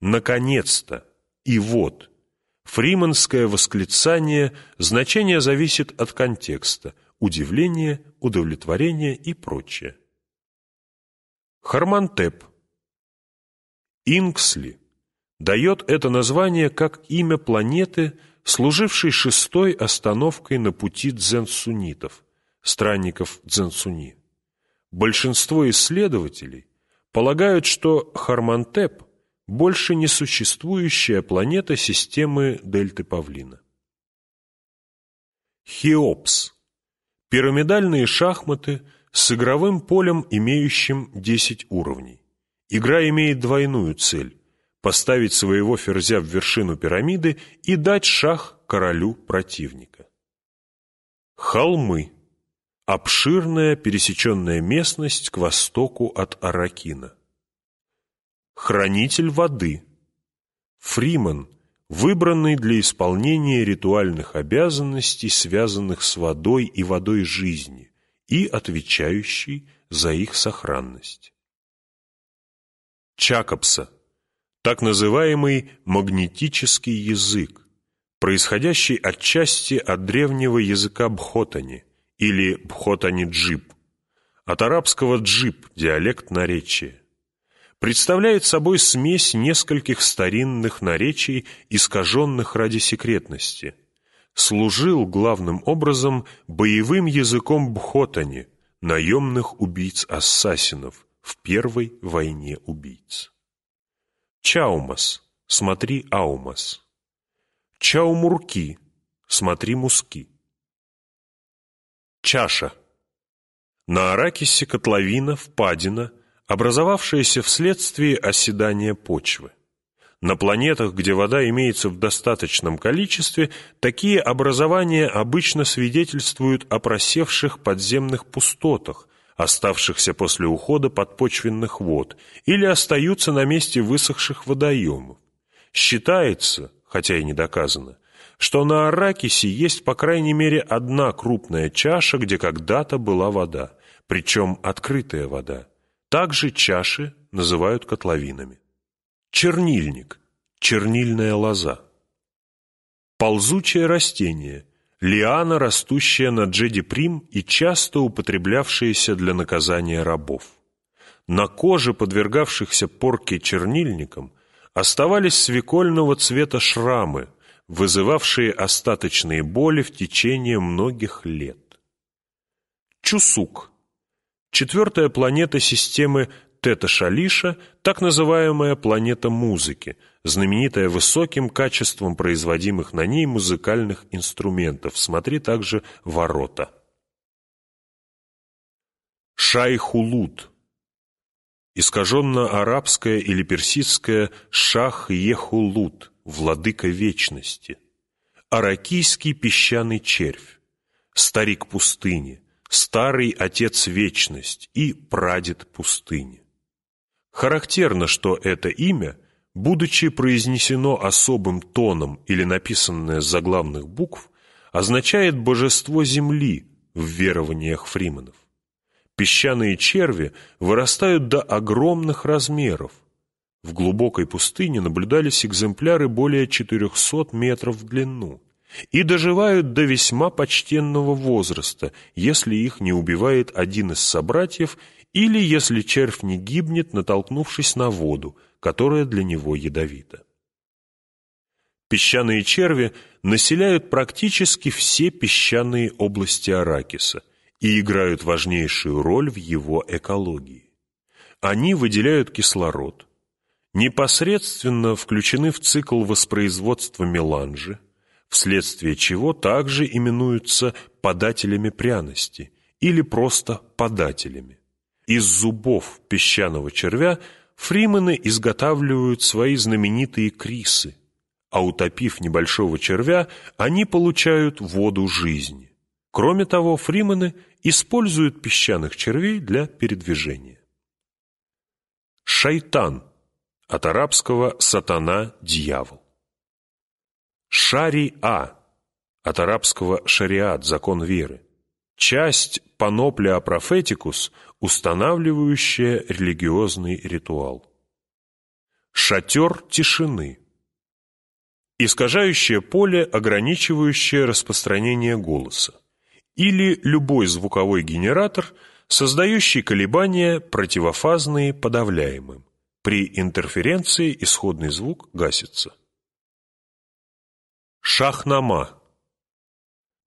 Speaker 1: Наконец-то! И вот! Фриманское восклицание, значение зависит от контекста, удивление, удовлетворение и прочее. Хармантеп. Инксли – дает это название как имя планеты, служившей шестой остановкой на пути дзенсунитов, странников дзенсуни. Большинство исследователей полагают, что Хармантеп – больше не существующая планета системы дельты Павлина. Хеопс – пирамидальные шахматы с игровым полем, имеющим 10 уровней. Игра имеет двойную цель поставить своего ферзя в вершину пирамиды и дать шах королю противника. Холмы. Обширная пересеченная местность к востоку от Аракина. хранитель воды, фриман, выбранный для исполнения ритуальных обязанностей, связанных с водой и водой жизни, и отвечающий за их сохранность. Чакопса, так называемый магнетический язык, происходящий отчасти от древнего языка бхотани или бхотани-джип, от арабского джип, диалект наречия представляет собой смесь нескольких старинных наречий, искаженных ради секретности. Служил главным образом боевым языком Бхотани, наемных убийц-ассасинов в Первой войне убийц. Чаумас, смотри Аумас. Чаумурки, смотри Муски. Чаша. На Аракисе котловина, впадина – образовавшаяся вследствие оседания почвы. На планетах, где вода имеется в достаточном количестве, такие образования обычно свидетельствуют о просевших подземных пустотах, оставшихся после ухода подпочвенных вод, или остаются на месте высохших водоемов. Считается, хотя и не доказано, что на Аракисе есть по крайней мере одна крупная чаша, где когда-то была вода, причем открытая вода. Также чаши называют котловинами. Чернильник, чернильная лоза. Ползучее растение, лиана, растущая на джеди-прим и часто употреблявшаяся для наказания рабов. На коже подвергавшихся порке чернильником оставались свекольного цвета шрамы, вызывавшие остаточные боли в течение многих лет. Чусук Четвертая планета системы Тета-Шалиша, так называемая планета музыки, знаменитая высоким качеством производимых на ней музыкальных инструментов. Смотри также «Ворота». Шайхулут. Искаженно-арабское или персидское Шах-Ехулут, владыка вечности. Аракийский песчаный червь. Старик пустыни старый отец вечность и прадед пустыни. Характерно, что это имя, будучи произнесено особым тоном или написанное с заглавных букв, означает божество земли в верованиях фриманов. Песчаные черви вырастают до огромных размеров. В глубокой пустыне наблюдались экземпляры более 400 метров в длину – и доживают до весьма почтенного возраста, если их не убивает один из собратьев или если червь не гибнет, натолкнувшись на воду, которая для него ядовита. Песчаные черви населяют практически все песчаные области Аракиса и играют важнейшую роль в его экологии. Они выделяют кислород, непосредственно включены в цикл воспроизводства меланжи, вследствие чего также именуются подателями пряности или просто подателями. Из зубов песчаного червя фримены изготавливают свои знаменитые крисы, а утопив небольшого червя, они получают воду жизни. Кроме того, фримены используют песчаных червей для передвижения. Шайтан, от арабского «сатана» – «дьявол». Шари-А, от арабского шариат, закон веры. Часть паноплия профетикус, устанавливающая религиозный ритуал. Шатер тишины. Искажающее поле, ограничивающее распространение голоса. Или любой звуковой генератор, создающий колебания, противофазные подавляемым. При интерференции исходный звук гасится. Шахнама.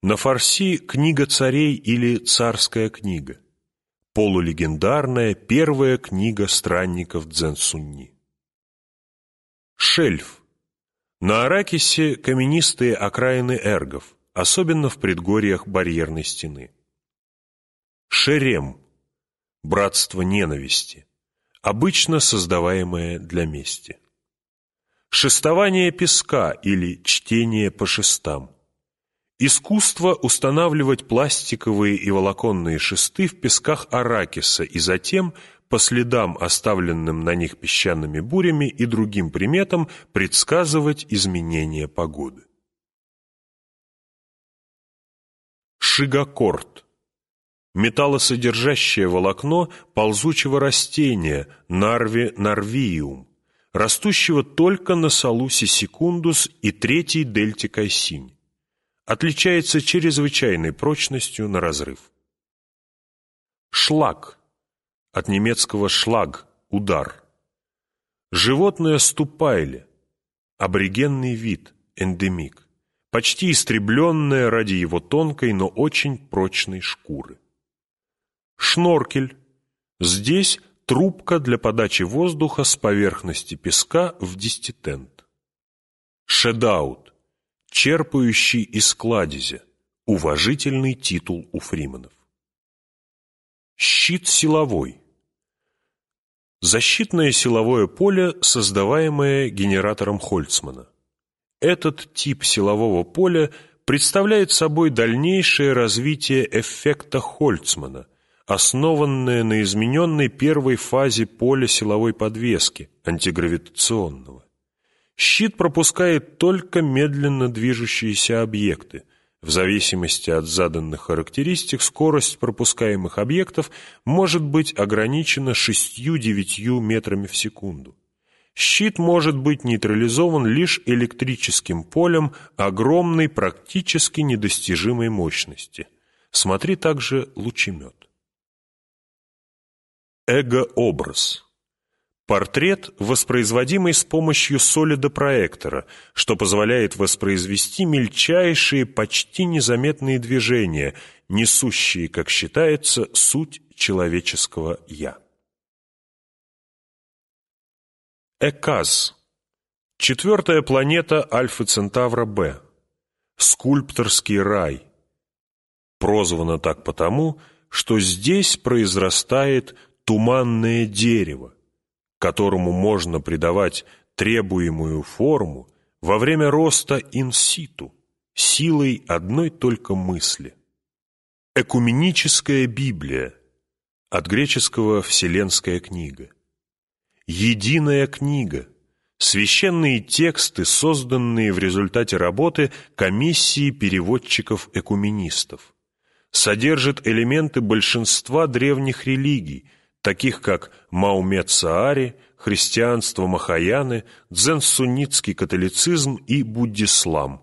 Speaker 1: На фарси «Книга царей» или «Царская книга». Полулегендарная первая книга странников Дзенсунни. Шельф. На Аракисе каменистые окраины эргов, особенно в предгорьях барьерной стены. Шерем. Братство ненависти, обычно создаваемое для мести. Шестование песка или чтение по шестам. Искусство устанавливать пластиковые и волоконные шесты в песках Аракиса и затем по следам, оставленным на них песчаными бурями и другим приметам, предсказывать изменения погоды. Шигакорд металлосодержащее волокно ползучего растения Нарви нарвиум, растущего только на Салусе секундус и третьей дельте Кайсинь. Отличается чрезвычайной прочностью на разрыв. Шлак. От немецкого шлаг – удар. Животное ступайле. Аборигенный вид, эндемик. Почти истребленное ради его тонкой, но очень прочной шкуры. Шноркель. Здесь трубка для подачи воздуха с поверхности песка в диститент. Шедаут. Черпающий из кладезя. Уважительный титул у фриманов. Щит силовой. Защитное силовое поле, создаваемое генератором Хольцмана. Этот тип силового поля представляет собой дальнейшее развитие эффекта Хольцмана – основанная на измененной первой фазе поля силовой подвески, антигравитационного. Щит пропускает только медленно движущиеся объекты. В зависимости от заданных характеристик скорость пропускаемых объектов может быть ограничена 6-9 метрами в секунду. Щит может быть нейтрализован лишь электрическим полем огромной практически недостижимой мощности. Смотри также лучемет. Эго-образ. Портрет, воспроизводимый с помощью солидопроектора, что позволяет воспроизвести мельчайшие, почти незаметные движения, несущие, как считается, суть человеческого «я». Эказ. Четвертая планета Альфа Центавра Б. Скульпторский рай. Прозвана так потому, что здесь произрастает туманное дерево, которому можно придавать требуемую форму во время роста инситу, силой одной только мысли. Экуменическая Библия, от греческого «вселенская книга». Единая книга, священные тексты, созданные в результате работы комиссии переводчиков-экуменистов, содержит элементы большинства древних религий, таких как Маумет Саари, христианство Махаяны, дзен-суннитский католицизм и буддислам.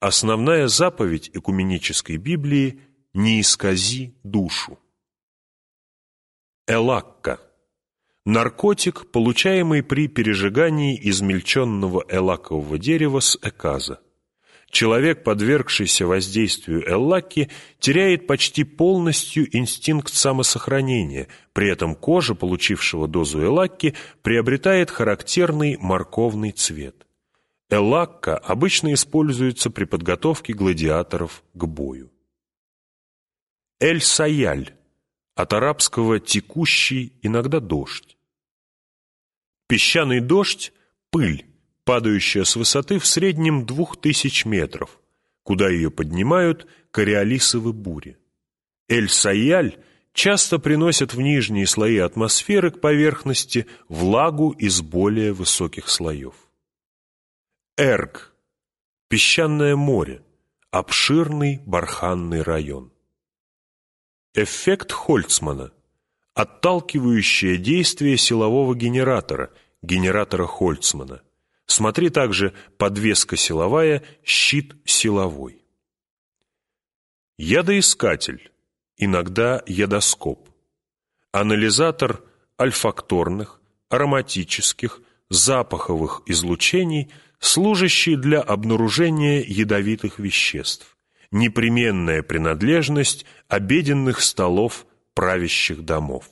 Speaker 1: Основная заповедь экуменической Библии – «Не искази душу». Элакка – наркотик, получаемый при пережигании измельченного элакового дерева с эказа. Человек, подвергшийся воздействию Эллаки, теряет почти полностью инстинкт самосохранения, при этом кожа, получившего дозу Эллаки, приобретает характерный морковный цвет. Эллакка обычно используется при подготовке гладиаторов к бою. Эль-Саяль, от арабского «текущий», иногда «дождь». Песчаный дождь – пыль, падающая с высоты в среднем двух тысяч метров, куда ее поднимают кориолисовы бури. Эль-Сайяль часто приносят в нижние слои атмосферы к поверхности влагу из более высоких слоев. Эрг – песчаное море, обширный барханный район. Эффект Хольцмана – отталкивающее действие силового генератора, генератора Хольцмана – Смотри также подвеска силовая, щит силовой. Ядоискатель, иногда ядоскоп. Анализатор альфакторных, ароматических, запаховых излучений, служащий для обнаружения ядовитых веществ. Непременная принадлежность обеденных столов правящих домов.